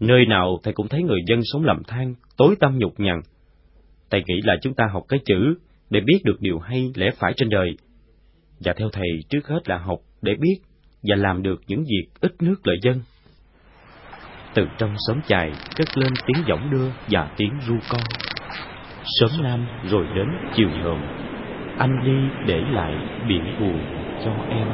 Nơi nào thầy cũng thấy người dân sống lầm than, tối tâm nhục nhằn. Thầy nghĩ là chúng ta học cái chữ để biết được điều hay lẽ phải trên đời. Và theo thầy trước hết là học để biết và làm được những việc ít nước lợi dân. Từ trong xóm chài cất lên tiếng giọng đưa và tiếng ru con. Sớm nam rồi đến chiều nhộm, anh đi để lại biển buồn cho em.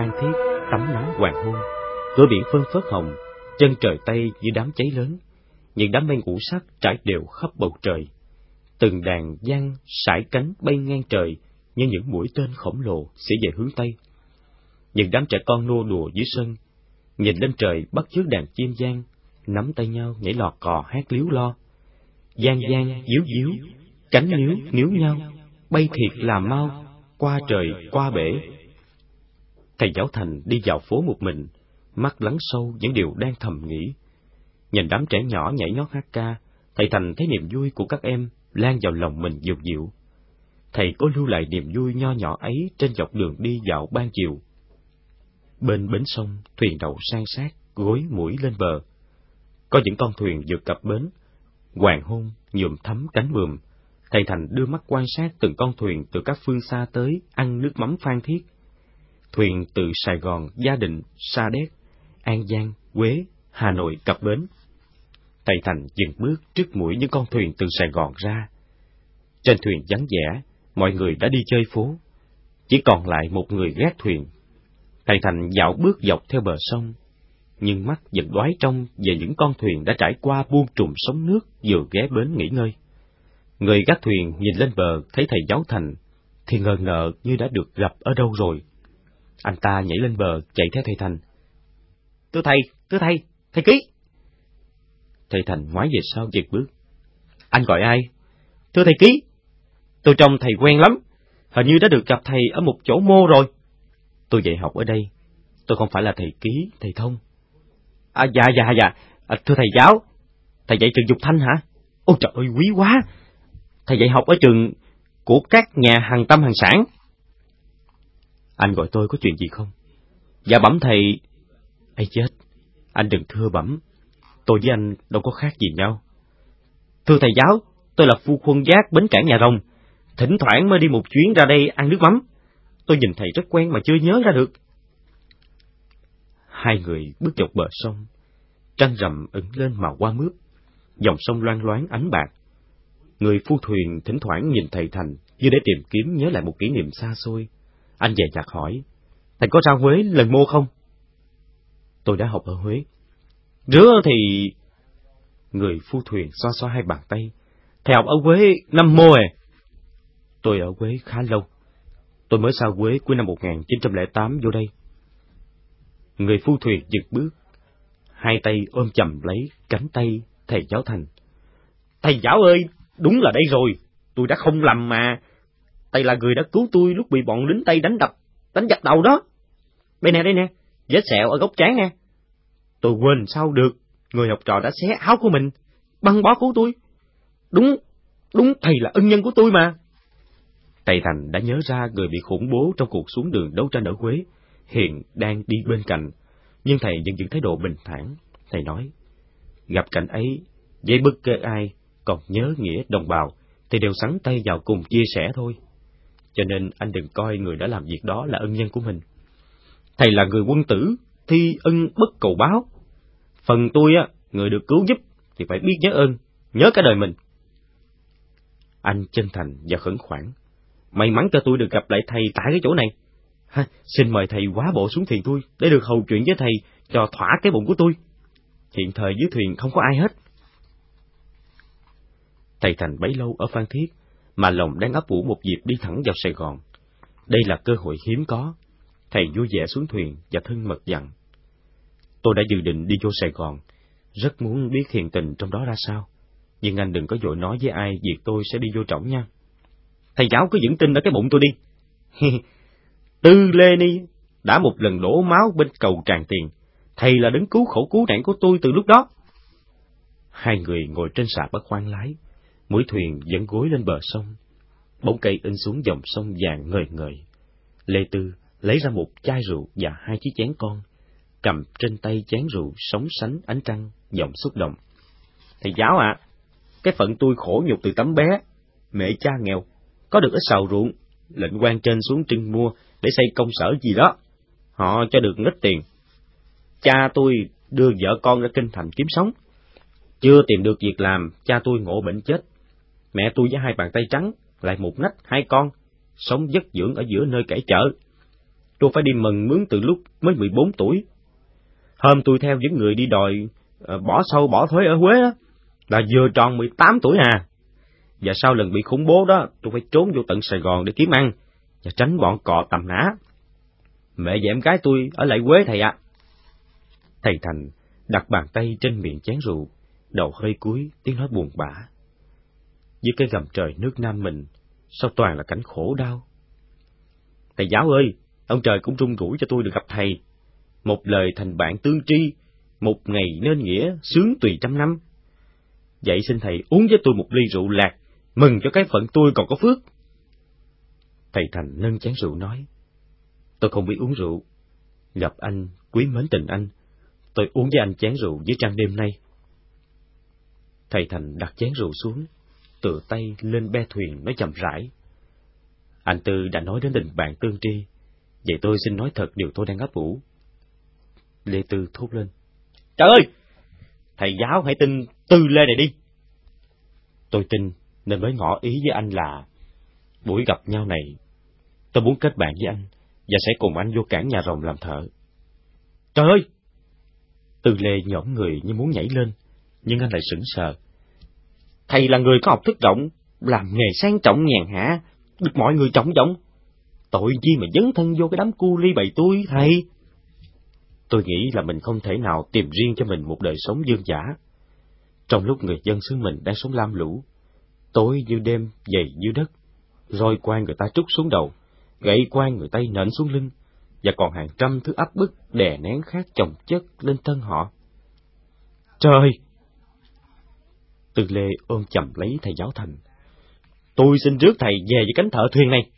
Phan Thiết, tắm nắng hoàng hôn, cửa biển phân phớt hồng, chân trời tây như đám cháy lớn, những đám mây ngũ sắc trải đều khắp bầu trời. Từng đàn giăng sải cánh bay ngang trời như những mũi tên khổng lồ sẽ về hướng tây. Những đám trẻ con nô đùa dưới sân, nhìn lên trời bắt chước đàn chim giang, nắm tay nhau nhảy lọt cò hát líu lo. Giang giang díu díu, cánh níu níu nhau, bay thiệt là mau, qua trời qua bể, Thầy giáo thành đi vào phố một mình, mắt lắng sâu những điều đang thầm nghĩ. Nhìn đám trẻ nhỏ nhảy nhót hát ca, thầy Thành thấy niềm vui của các em lan vào lòng mình dịu dịu. Thầy có lưu lại niềm vui nho nhỏ ấy trên dọc đường đi dạo ban chiều. Bên bến sông, thuyền đậu san sát, gối mũi lên bờ. Có những con thuyền vượt cập bến, hoàng hôn nhuộm thấm cánh buồm. Thầy Thành đưa mắt quan sát từng con thuyền từ các phương xa tới ăn nước mắm phan thiết. Thuyền từ Sài Gòn, Gia Định, Sa Đéc, An Giang, Quế, Hà Nội cập bến. Thầy Thành dừng bước trước mũi những con thuyền từ Sài Gòn ra. Trên thuyền vắng vẻ, mọi người đã đi chơi phố. Chỉ còn lại một người gác thuyền. Thầy Thành dạo bước dọc theo bờ sông, nhưng mắt vẫn đoái trông về những con thuyền đã trải qua buông trùm sóng nước vừa ghé bến nghỉ ngơi. Người gác thuyền nhìn lên bờ thấy thầy giáo Thành, thì ngờ ngợ như đã được gặp ở đâu rồi. Anh ta nhảy lên bờ chạy theo thầy Thành. Tôi thầy, tôi thầy, thầy ký. Thầy Thành ngoái về sau giật bước. Anh gọi ai? Thưa thầy ký. Tôi trông thầy quen lắm, hình như đã được gặp thầy ở một chỗ mô rồi. Tôi dạy học ở đây, tôi không phải là thầy ký, thầy thông. À, dạ, dạ, dạ, à, thưa thầy giáo, thầy dạy trường Dục Thanh hả? Ôi trời ơi, quý quá! Thầy dạy học ở trường của các nhà hàng tâm hàng sản. Anh gọi tôi có chuyện gì không? Dạ bẩm thầy... Ây chết, anh đừng thưa bẩm, tôi với anh đâu có khác gì nhau. Thưa thầy giáo, tôi là phu khuân giác bến cảng nhà rồng, thỉnh thoảng mới đi một chuyến ra đây ăn nước mắm. Tôi nhìn thầy rất quen mà chưa nhớ ra được. Hai người bước dọc bờ sông, trăng rằm ẩn lên mà qua mướp, dòng sông loan loáng ánh bạc. Người phu thuyền thỉnh thoảng nhìn thầy Thành như để tìm kiếm nhớ lại một kỷ niệm xa xôi. Anh về dặt hỏi, thầy có ra Huế lần mô không? Tôi đã học ở Huế. Rứa thì... Người phu thuyền xoa xoa hai bàn tay. Thầy học ở Huế năm mô à? Tôi ở Huế khá lâu. Tôi mới xa Huế cuối năm 1908 vô đây. Người phu thuyền giật bước, hai tay ôm chầm lấy cánh tay thầy giáo thành. Thầy giáo ơi, đúng là đây rồi, tôi đã không lầm mà. Thầy là người đã cứu tôi lúc bị bọn lính Tây đánh đập, đánh giật đầu đó. Đây nè, đây nè, vết sẹo ở góc trán nè. Tôi quên sao được, người học trò đã xé áo của mình, băng bó cứu tôi. Đúng, đúng thầy là ân nhân của tôi mà. Thầy Thành đã nhớ ra người bị khủng bố trong cuộc xuống đường đấu tranh ở Quế, hiện đang đi bên cạnh, nhưng thầy vẫn giữ thái độ bình thản. Thầy nói, gặp cảnh ấy, với bất kể ai còn nhớ nghĩa đồng bào, thì đều sắn tay vào cùng chia sẻ thôi. Cho nên anh đừng coi người đã làm việc đó là ân nhân của mình. Thầy là người quân tử, thi ân bất cầu báo. Phần tôi á, người được cứu giúp thì phải biết nhớ ơn, nhớ cả đời mình. Anh chân thành và khẩn khoản. May mắn cho tôi được gặp lại thầy tại cái chỗ này. Ha, xin mời thầy quá bộ xuống thuyền tôi để được hầu chuyện với thầy cho thỏa cái bụng của tôi. Hiện thời dưới thuyền không có ai hết. Thầy Thành bấy lâu ở Phan Thiết, mà lòng đang ấp ủ một dịp đi thẳng vào Sài Gòn. Đây là cơ hội hiếm có. Thầy vui vẻ xuống thuyền và thân mật dặn. Tôi đã dự định đi vô Sài Gòn, rất muốn biết hiện tình trong đó ra sao. Nhưng anh đừng có vội nói với ai việc tôi sẽ đi vô trọng nha. Thầy giáo cứ vững tin ở cái bụng tôi đi. Tư Lê Ni đã một lần đổ máu bên cầu tràng tiền. Thầy là đứng cứu khổ cứu nạn của tôi từ lúc đó. Hai người ngồi trên xà bất khoan lái, mũi thuyền dẫn gối lên bờ sông. Bóng cây in xuống dòng sông vàng ngời ngời. Lê Tư lấy ra một chai rượu và hai chiếc chén con, cầm trên tay chén rượu sóng sánh ánh trăng, giọng xúc động. Thầy giáo ạ, cái phận tôi khổ nhục từ tấm bé, mẹ cha nghèo, có được ít sào ruộng, lệnh quan trên xuống trưng mua để xây công sở gì đó. Họ cho được ít tiền. Cha tôi đưa vợ con ra kinh thành kiếm sống. Chưa tìm được việc làm, cha tôi ngộ bệnh chết. Mẹ tôi với hai bàn tay trắng, lại một nách hai con, sống vất dưỡng ở giữa nơi kẻ chợ. Tôi phải đi mừng mướn từ lúc mới 14 tuổi. Hôm tôi theo những người đi đòi ờ, bỏ sâu bỏ thuế ở Huế đó, là vừa tròn 18 tuổi à. Và sau lần bị khủng bố đó, tôi phải trốn vô tận Sài Gòn để kiếm ăn, và tránh bọn cò tầm ná. Mẹ và em gái tôi ở lại Huế thầy ạ. Thầy Thành đặt bàn tay trên miệng chén rượu, đầu hơi cúi, tiếng nói buồn bã. Dưới cái gầm trời nước Nam mình, sao toàn là cảnh khổ đau. Thầy giáo ơi, ông trời cũng rung rủi cho tôi được gặp thầy. Một lời thành bạn tương tri, một ngày nên nghĩa, sướng tùy trăm năm. Vậy xin thầy uống với tôi một ly rượu lạc, mừng cho cái phận tôi còn có phước. Thầy Thành nâng chén rượu nói, tôi không biết uống rượu, gặp anh, quý mến tình anh, tôi uống với anh chén rượu dưới trăng đêm nay. Thầy Thành đặt chén rượu xuống, tựa tay lên be thuyền nói chậm rãi. Anh Tư đã nói đến tình bạn tương tri, vậy tôi xin nói thật điều tôi đang ấp ủ. Lê Tư thốt lên. Trời ơi! Thầy giáo hãy tin Tư Lê này đi. Tôi tin nên mới ngỏ ý với anh là buổi gặp nhau này tôi muốn kết bạn với anh và sẽ cùng anh vô cảng nhà rồng làm thợ. Trời ơi! Tư Lê nhõm người như muốn nhảy lên, nhưng anh lại sững sờ. Thầy là người có học thức rộng, làm nghề sang trọng nhàn hạ, được mọi người trọng vọng. Tội gì mà dấn thân vô cái đám cu ly bày tôi, thầy? Tôi nghĩ là mình không thể nào tìm riêng cho mình một đời sống dương giả. Trong lúc người dân xứ mình đang sống lam lũ, tối như đêm, dày như đất, roi quan người ta trút xuống đầu, gậy quan người tay nện xuống lưng, và còn hàng trăm thứ áp bức đè nén khác chồng chất lên thân họ. Trời! Tư Lê ôm chầm lấy thầy giáo thành. Tôi xin rước thầy về với cánh thợ thuyền này.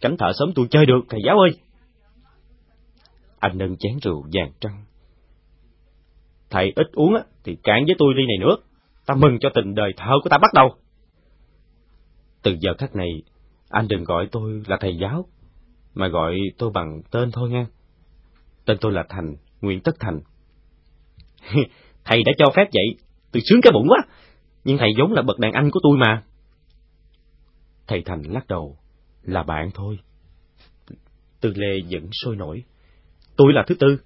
Cánh thợ sớm tôi chơi được, thầy giáo ơi! Anh nâng chén rượu vàng trăng. Thầy ít uống á, thì cạn với tôi ly này nữa. Ta mừng cho tình đời thợ của ta bắt đầu. Từ giờ khắc này, anh đừng gọi tôi là thầy giáo, mà gọi tôi bằng tên thôi nha. Tên tôi là Thành, Nguyễn Tất Thành. thầy đã cho phép vậy, tôi sướng cái bụng quá, nhưng thầy vốn là bậc đàn anh của tôi mà. Thầy Thành lắc đầu, là bạn thôi. Tư Lê vẫn sôi nổi. Tôi là thứ tư,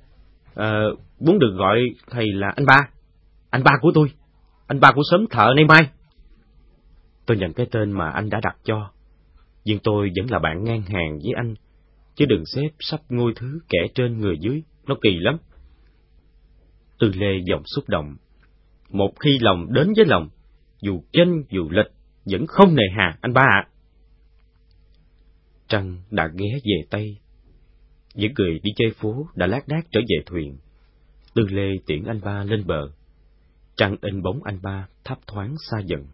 à, muốn được gọi thầy là anh ba, anh ba của tôi, anh ba của sớm thợ nay mai. Tôi nhận cái tên mà anh đã đặt cho, nhưng tôi vẫn là bạn ngang hàng với anh, chứ đừng xếp sắp ngôi thứ kẻ trên người dưới, nó kỳ lắm. Tư Lê giọng xúc động. Một khi lòng đến với lòng, dù chênh dù lịch, vẫn không nề hà anh ba ạ. Trăng đã ghé về Tây. Những người đi chơi phố đã lác đác trở về thuyền. Tư Lê tiễn anh ba lên bờ. Trăng in bóng anh ba thấp thoáng xa dần.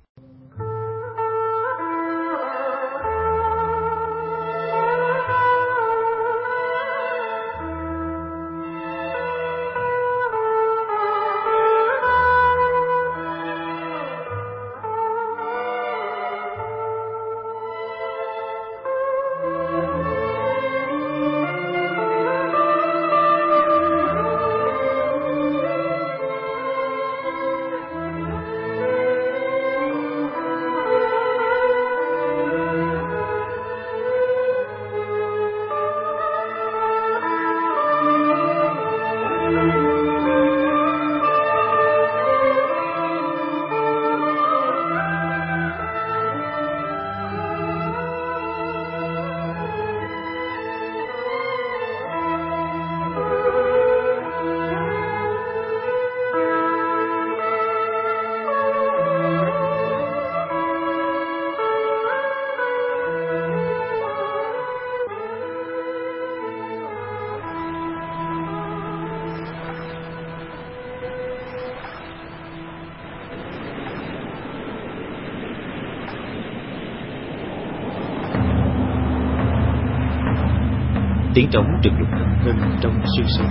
Trống trực lục hơn trong xương sương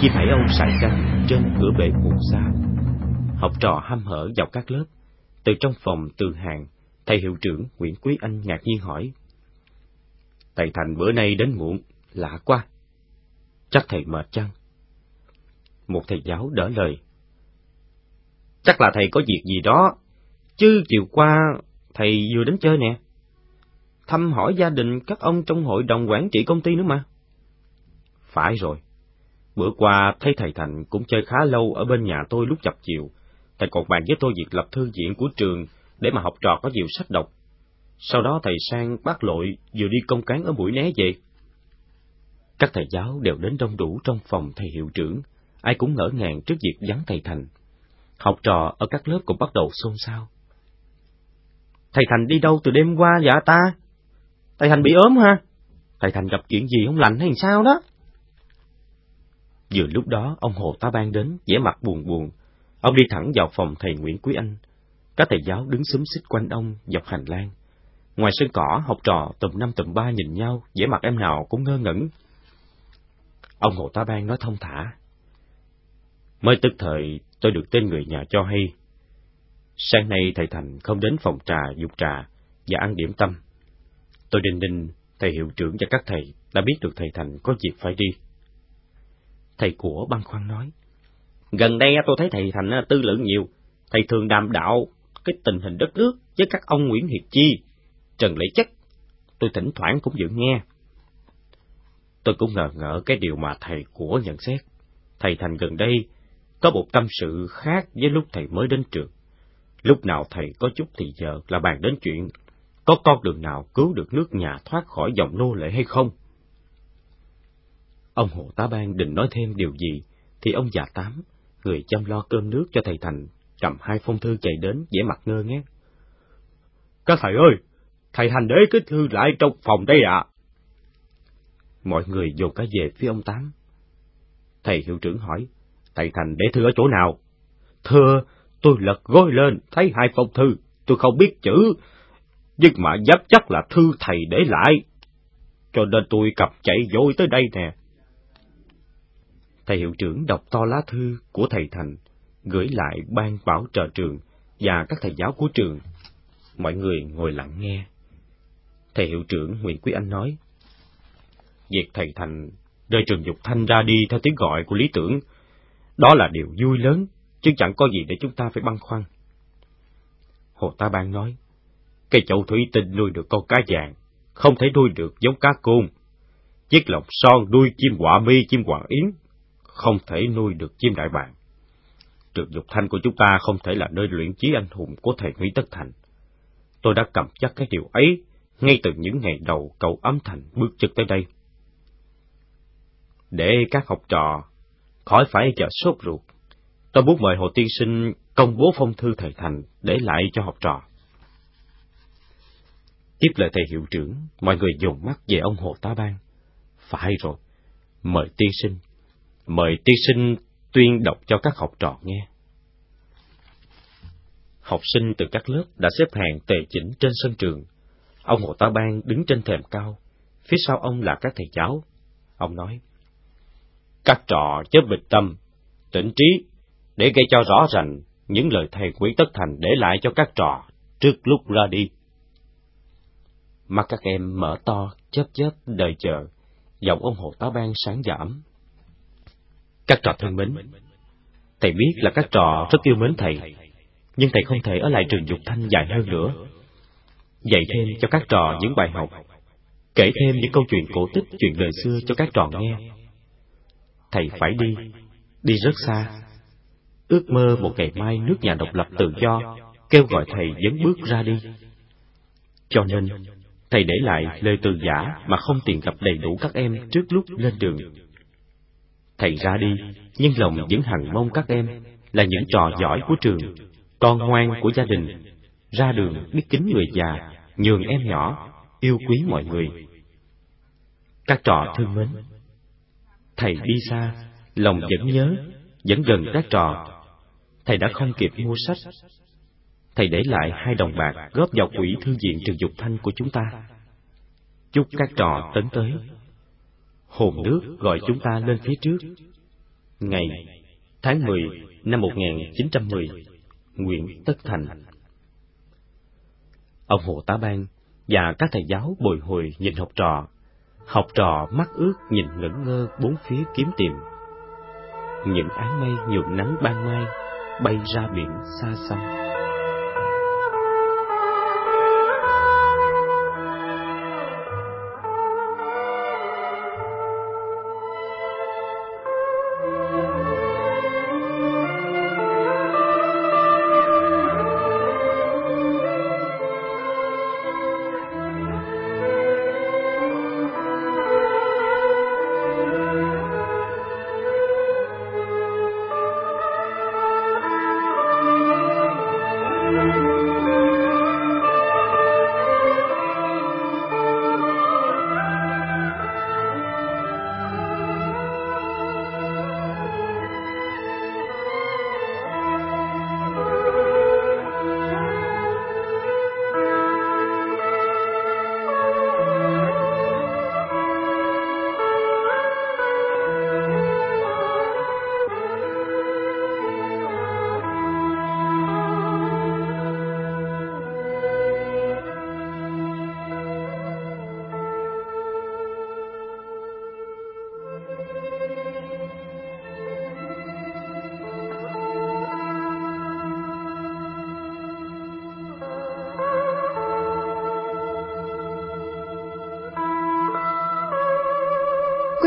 Khi phải ông sải cánh trên cửa bể muộn xa, học trò hăm hở vào các lớp. Từ trong phòng từ hàng, thầy hiệu trưởng nguyễn quý anh ngạc nhiên hỏi, thầy thành bữa nay đến muộn, lạ quá. Chắc thầy mệt chăng? Một thầy giáo đỡ lời, chắc là thầy có việc gì đó, chứ chiều qua thầy vừa đến chơi nè. Thăm hỏi gia đình các ông trong hội đồng quản trị công ty nữa mà. Phải rồi, bữa qua thấy thầy Thành cũng chơi khá lâu ở bên nhà tôi lúc chập chiều, thầy còn bàn với tôi việc lập thư viện của trường để mà học trò có nhiều sách đọc. Sau đó thầy sang bác lội vừa đi công cán ở mũi né về. Các thầy giáo đều đến đông đủ trong phòng thầy hiệu trưởng, ai cũng ngỡ ngàng trước việc vắng thầy Thành. Học trò ở các lớp cũng bắt đầu xôn xao. Thầy Thành đi đâu từ đêm qua dạ ta? Thầy Thành bị ốm ha? Thầy Thành gặp chuyện gì không lành hay sao đó? Vừa lúc đó, ông Hồ ta Ban đến, vẻ mặt buồn buồn. Ông đi thẳng vào phòng thầy Nguyễn Quý Anh. Các thầy giáo đứng xúm xích quanh ông dọc hành lang. Ngoài sân cỏ, học trò tùm năm tùm ba nhìn nhau, vẻ mặt em nào cũng ngơ ngẩn. Ông Hồ ta Ban nói thông thả. Mới tức thời, tôi được tên người nhà cho hay. Sáng nay thầy Thành không đến phòng trà, dục trà và ăn điểm tâm. Tôi đinh ninh, thầy hiệu trưởng và các thầy đã biết được thầy Thành có việc phải đi. Thầy của băng khoăn nói. Gần đây tôi thấy thầy Thành tư lượng nhiều. Thầy thường đàm đạo cái tình hình đất nước với các ông Nguyễn Hiệp Chi, Trần Lễ Chất. Tôi thỉnh thoảng cũng dự nghe. Tôi cũng ngờ ngỡ cái điều mà thầy của nhận xét. Thầy Thành gần đây có một tâm sự khác với lúc thầy mới đến trường. Lúc nào thầy có chút thì giờ là bàn đến chuyện có con đường nào cứu được nước nhà thoát khỏi dòng nô lệ hay không. Ông Hồ Tá Ban định nói thêm điều gì, thì ông già tám, người chăm lo cơm nước cho thầy Thành, cầm hai phong thư chạy đến, vẻ mặt ngơ ngác. Các thầy ơi, thầy Thành để cái thư lại trong phòng đây ạ. Mọi người dồn cả về phía ông Tám. Thầy hiệu trưởng hỏi, thầy Thành để thư ở chỗ nào? Thưa, tôi lật gói lên, thấy hai phong thư, tôi không biết chữ, nhưng mà dám chắc là thư thầy để lại. Cho nên tôi cặp chạy vội tới đây nè. Thầy hiệu trưởng đọc to lá thư của thầy Thành, gửi lại ban bảo trợ trường và các thầy giáo của trường. Mọi người ngồi lặng nghe. Thầy hiệu trưởng Nguyễn Quý Anh nói, Việc thầy Thành rời trường Dục Thanh ra đi theo tiếng gọi của lý tưởng, đó là điều vui lớn, chứ chẳng có gì để chúng ta phải băn khoăn. Hồ Ta Ban nói, cây chậu thủy tinh nuôi được con cá vàng, không thể nuôi được giống cá côn. Chiếc lọc son nuôi chim quả mi, chim hoàng yến, không thể nuôi được chim đại bàng. Trường Dục Thanh của chúng ta không thể là nơi luyện chí anh hùng của thầy Nguyễn Tất Thành. Tôi đã cầm chắc cái điều ấy ngay từ những ngày đầu cậu ấm thành bước chân tới đây. Để các học trò khỏi phải chờ sốt ruột, tôi muốn mời Hồ Tiên Sinh công bố phong thư thầy Thành để lại cho học trò. Tiếp lời thầy hiệu trưởng, mọi người dùng mắt về ông Hồ Tá Ban. Phải rồi, mời tiên sinh, mời tiên sinh tuyên đọc cho các học trò nghe. Học sinh từ các lớp đã xếp hàng tề chỉnh trên sân trường. Ông Hồ Tá Ban đứng trên thềm cao, phía sau ông là các thầy giáo. Ông nói, Các trò chớ bình tâm, tỉnh trí, để gây cho rõ ràng những lời thầy Nguyễn Tất Thành để lại cho các trò trước lúc ra đi. Mắt các em mở to, chớp chớp, đợi chờ, giọng ông Hồ Tá Ban sáng giảm. Các trò thân mến, thầy biết là các trò rất yêu mến thầy, nhưng thầy không thể ở lại trường dục thanh dài hơn nữa. Dạy thêm cho các trò những bài học, kể thêm những câu chuyện cổ tích, chuyện đời xưa cho các trò nghe. Thầy phải đi, đi rất xa. Ước mơ một ngày mai nước nhà độc lập tự do, kêu gọi thầy dấn bước ra đi. Cho nên, thầy để lại lời từ giả mà không tiền gặp đầy đủ các em trước lúc lên đường. Thầy ra đi, nhưng lòng vẫn hằng mong các em là những trò giỏi của trường, con ngoan của gia đình, ra đường biết kính người già, nhường em nhỏ, yêu quý mọi người. Các trò thương mến, thầy đi xa, lòng vẫn nhớ, vẫn gần các trò. Thầy đã không kịp mua sách, thầy để lại hai đồng bạc góp vào quỹ thư viện trường dục thanh của chúng ta. Chúc các trò tấn tới. Hồn nước gọi chúng ta lên phía trước. Ngày, tháng 10 năm 1910, Nguyễn Tất Thành. Ông Hồ Tá Ban và các thầy giáo bồi hồi nhìn học trò, học trò mắt ướt nhìn ngẩn ngơ bốn phía kiếm tìm. Những áng mây nhuộm nắng ban mai bay ra biển xa xăm.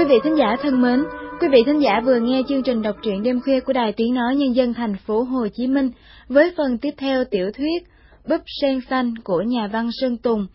Vị thính giả thân mến, quý vị thính giả vừa nghe chương trình đọc truyện đêm khuya của Đài Tiếng Nói Nhân dân thành phố Hồ Chí Minh với phần tiếp theo tiểu thuyết Búp sen xanh của nhà văn Sơn Tùng.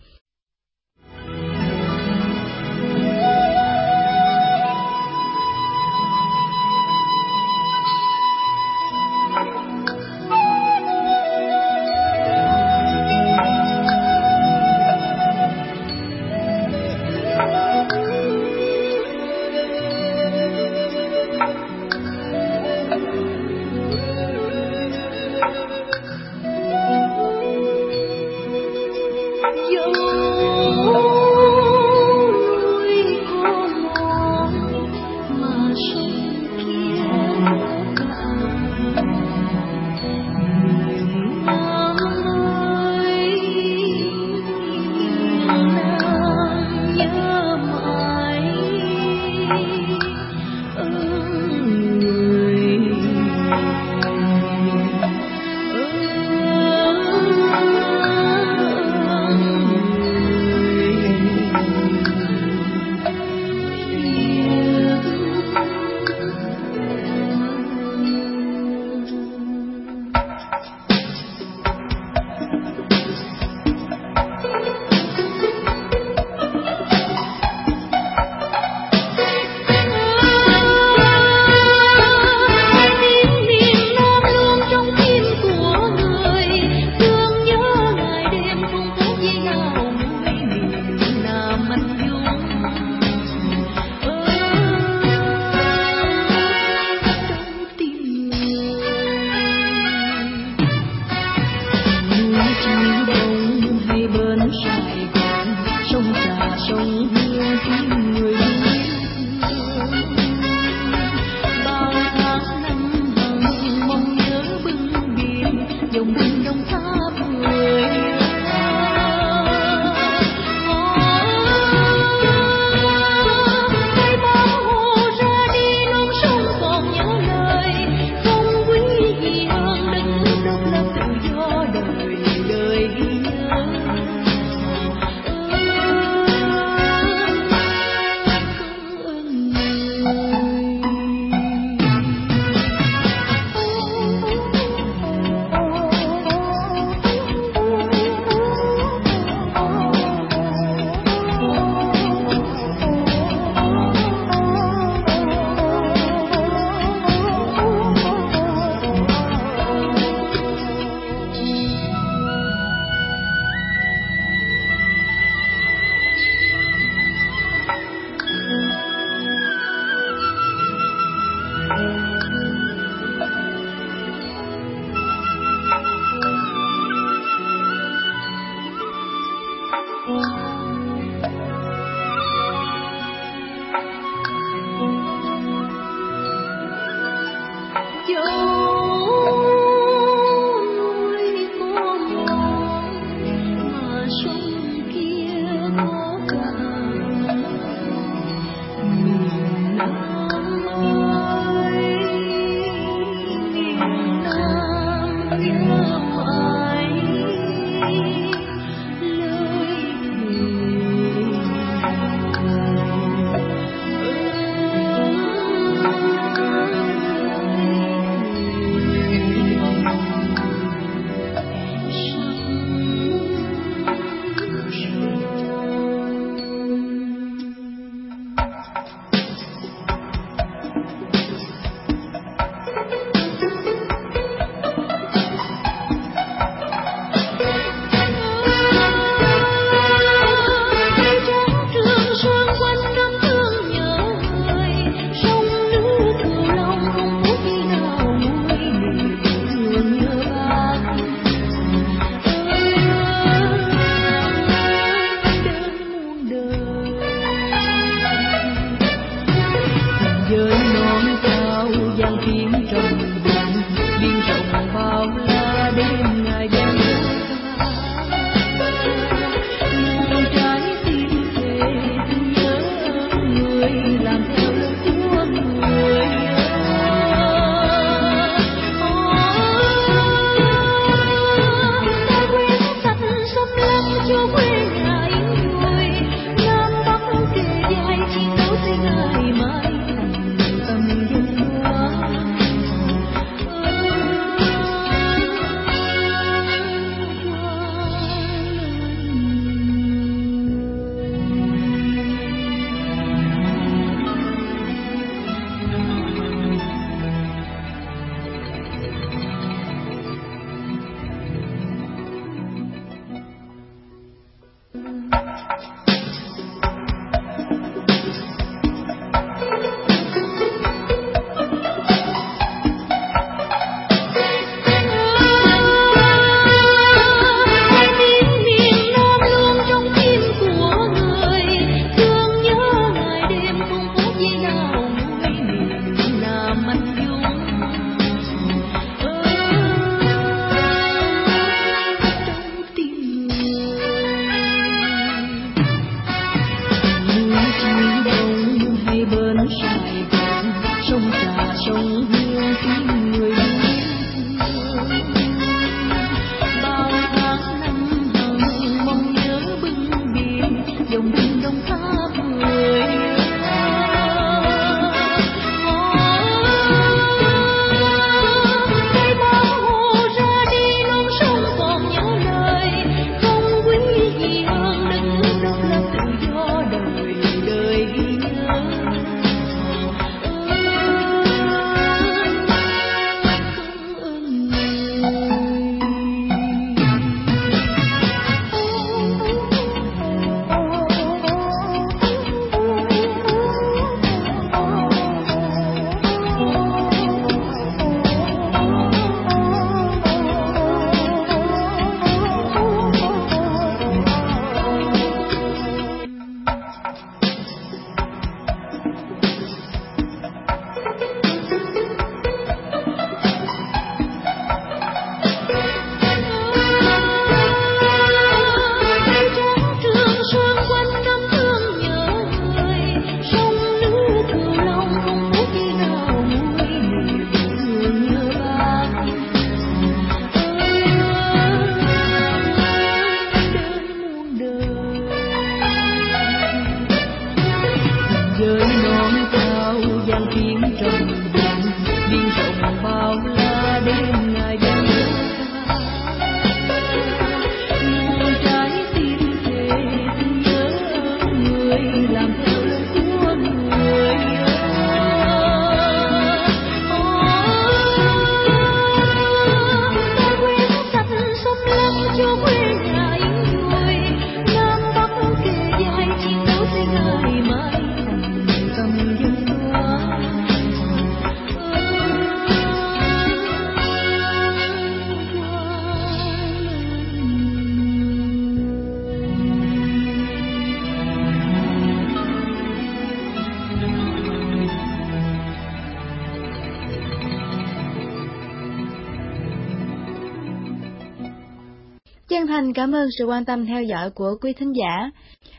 Cảm ơn sự quan tâm theo dõi của quý thính giả.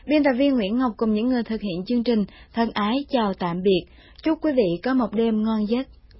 Biên tập viên Nguyễn Ngọc cùng những người thực hiện chương trình thân ái chào tạm biệt. Chúc quý vị có một đêm ngon giấc.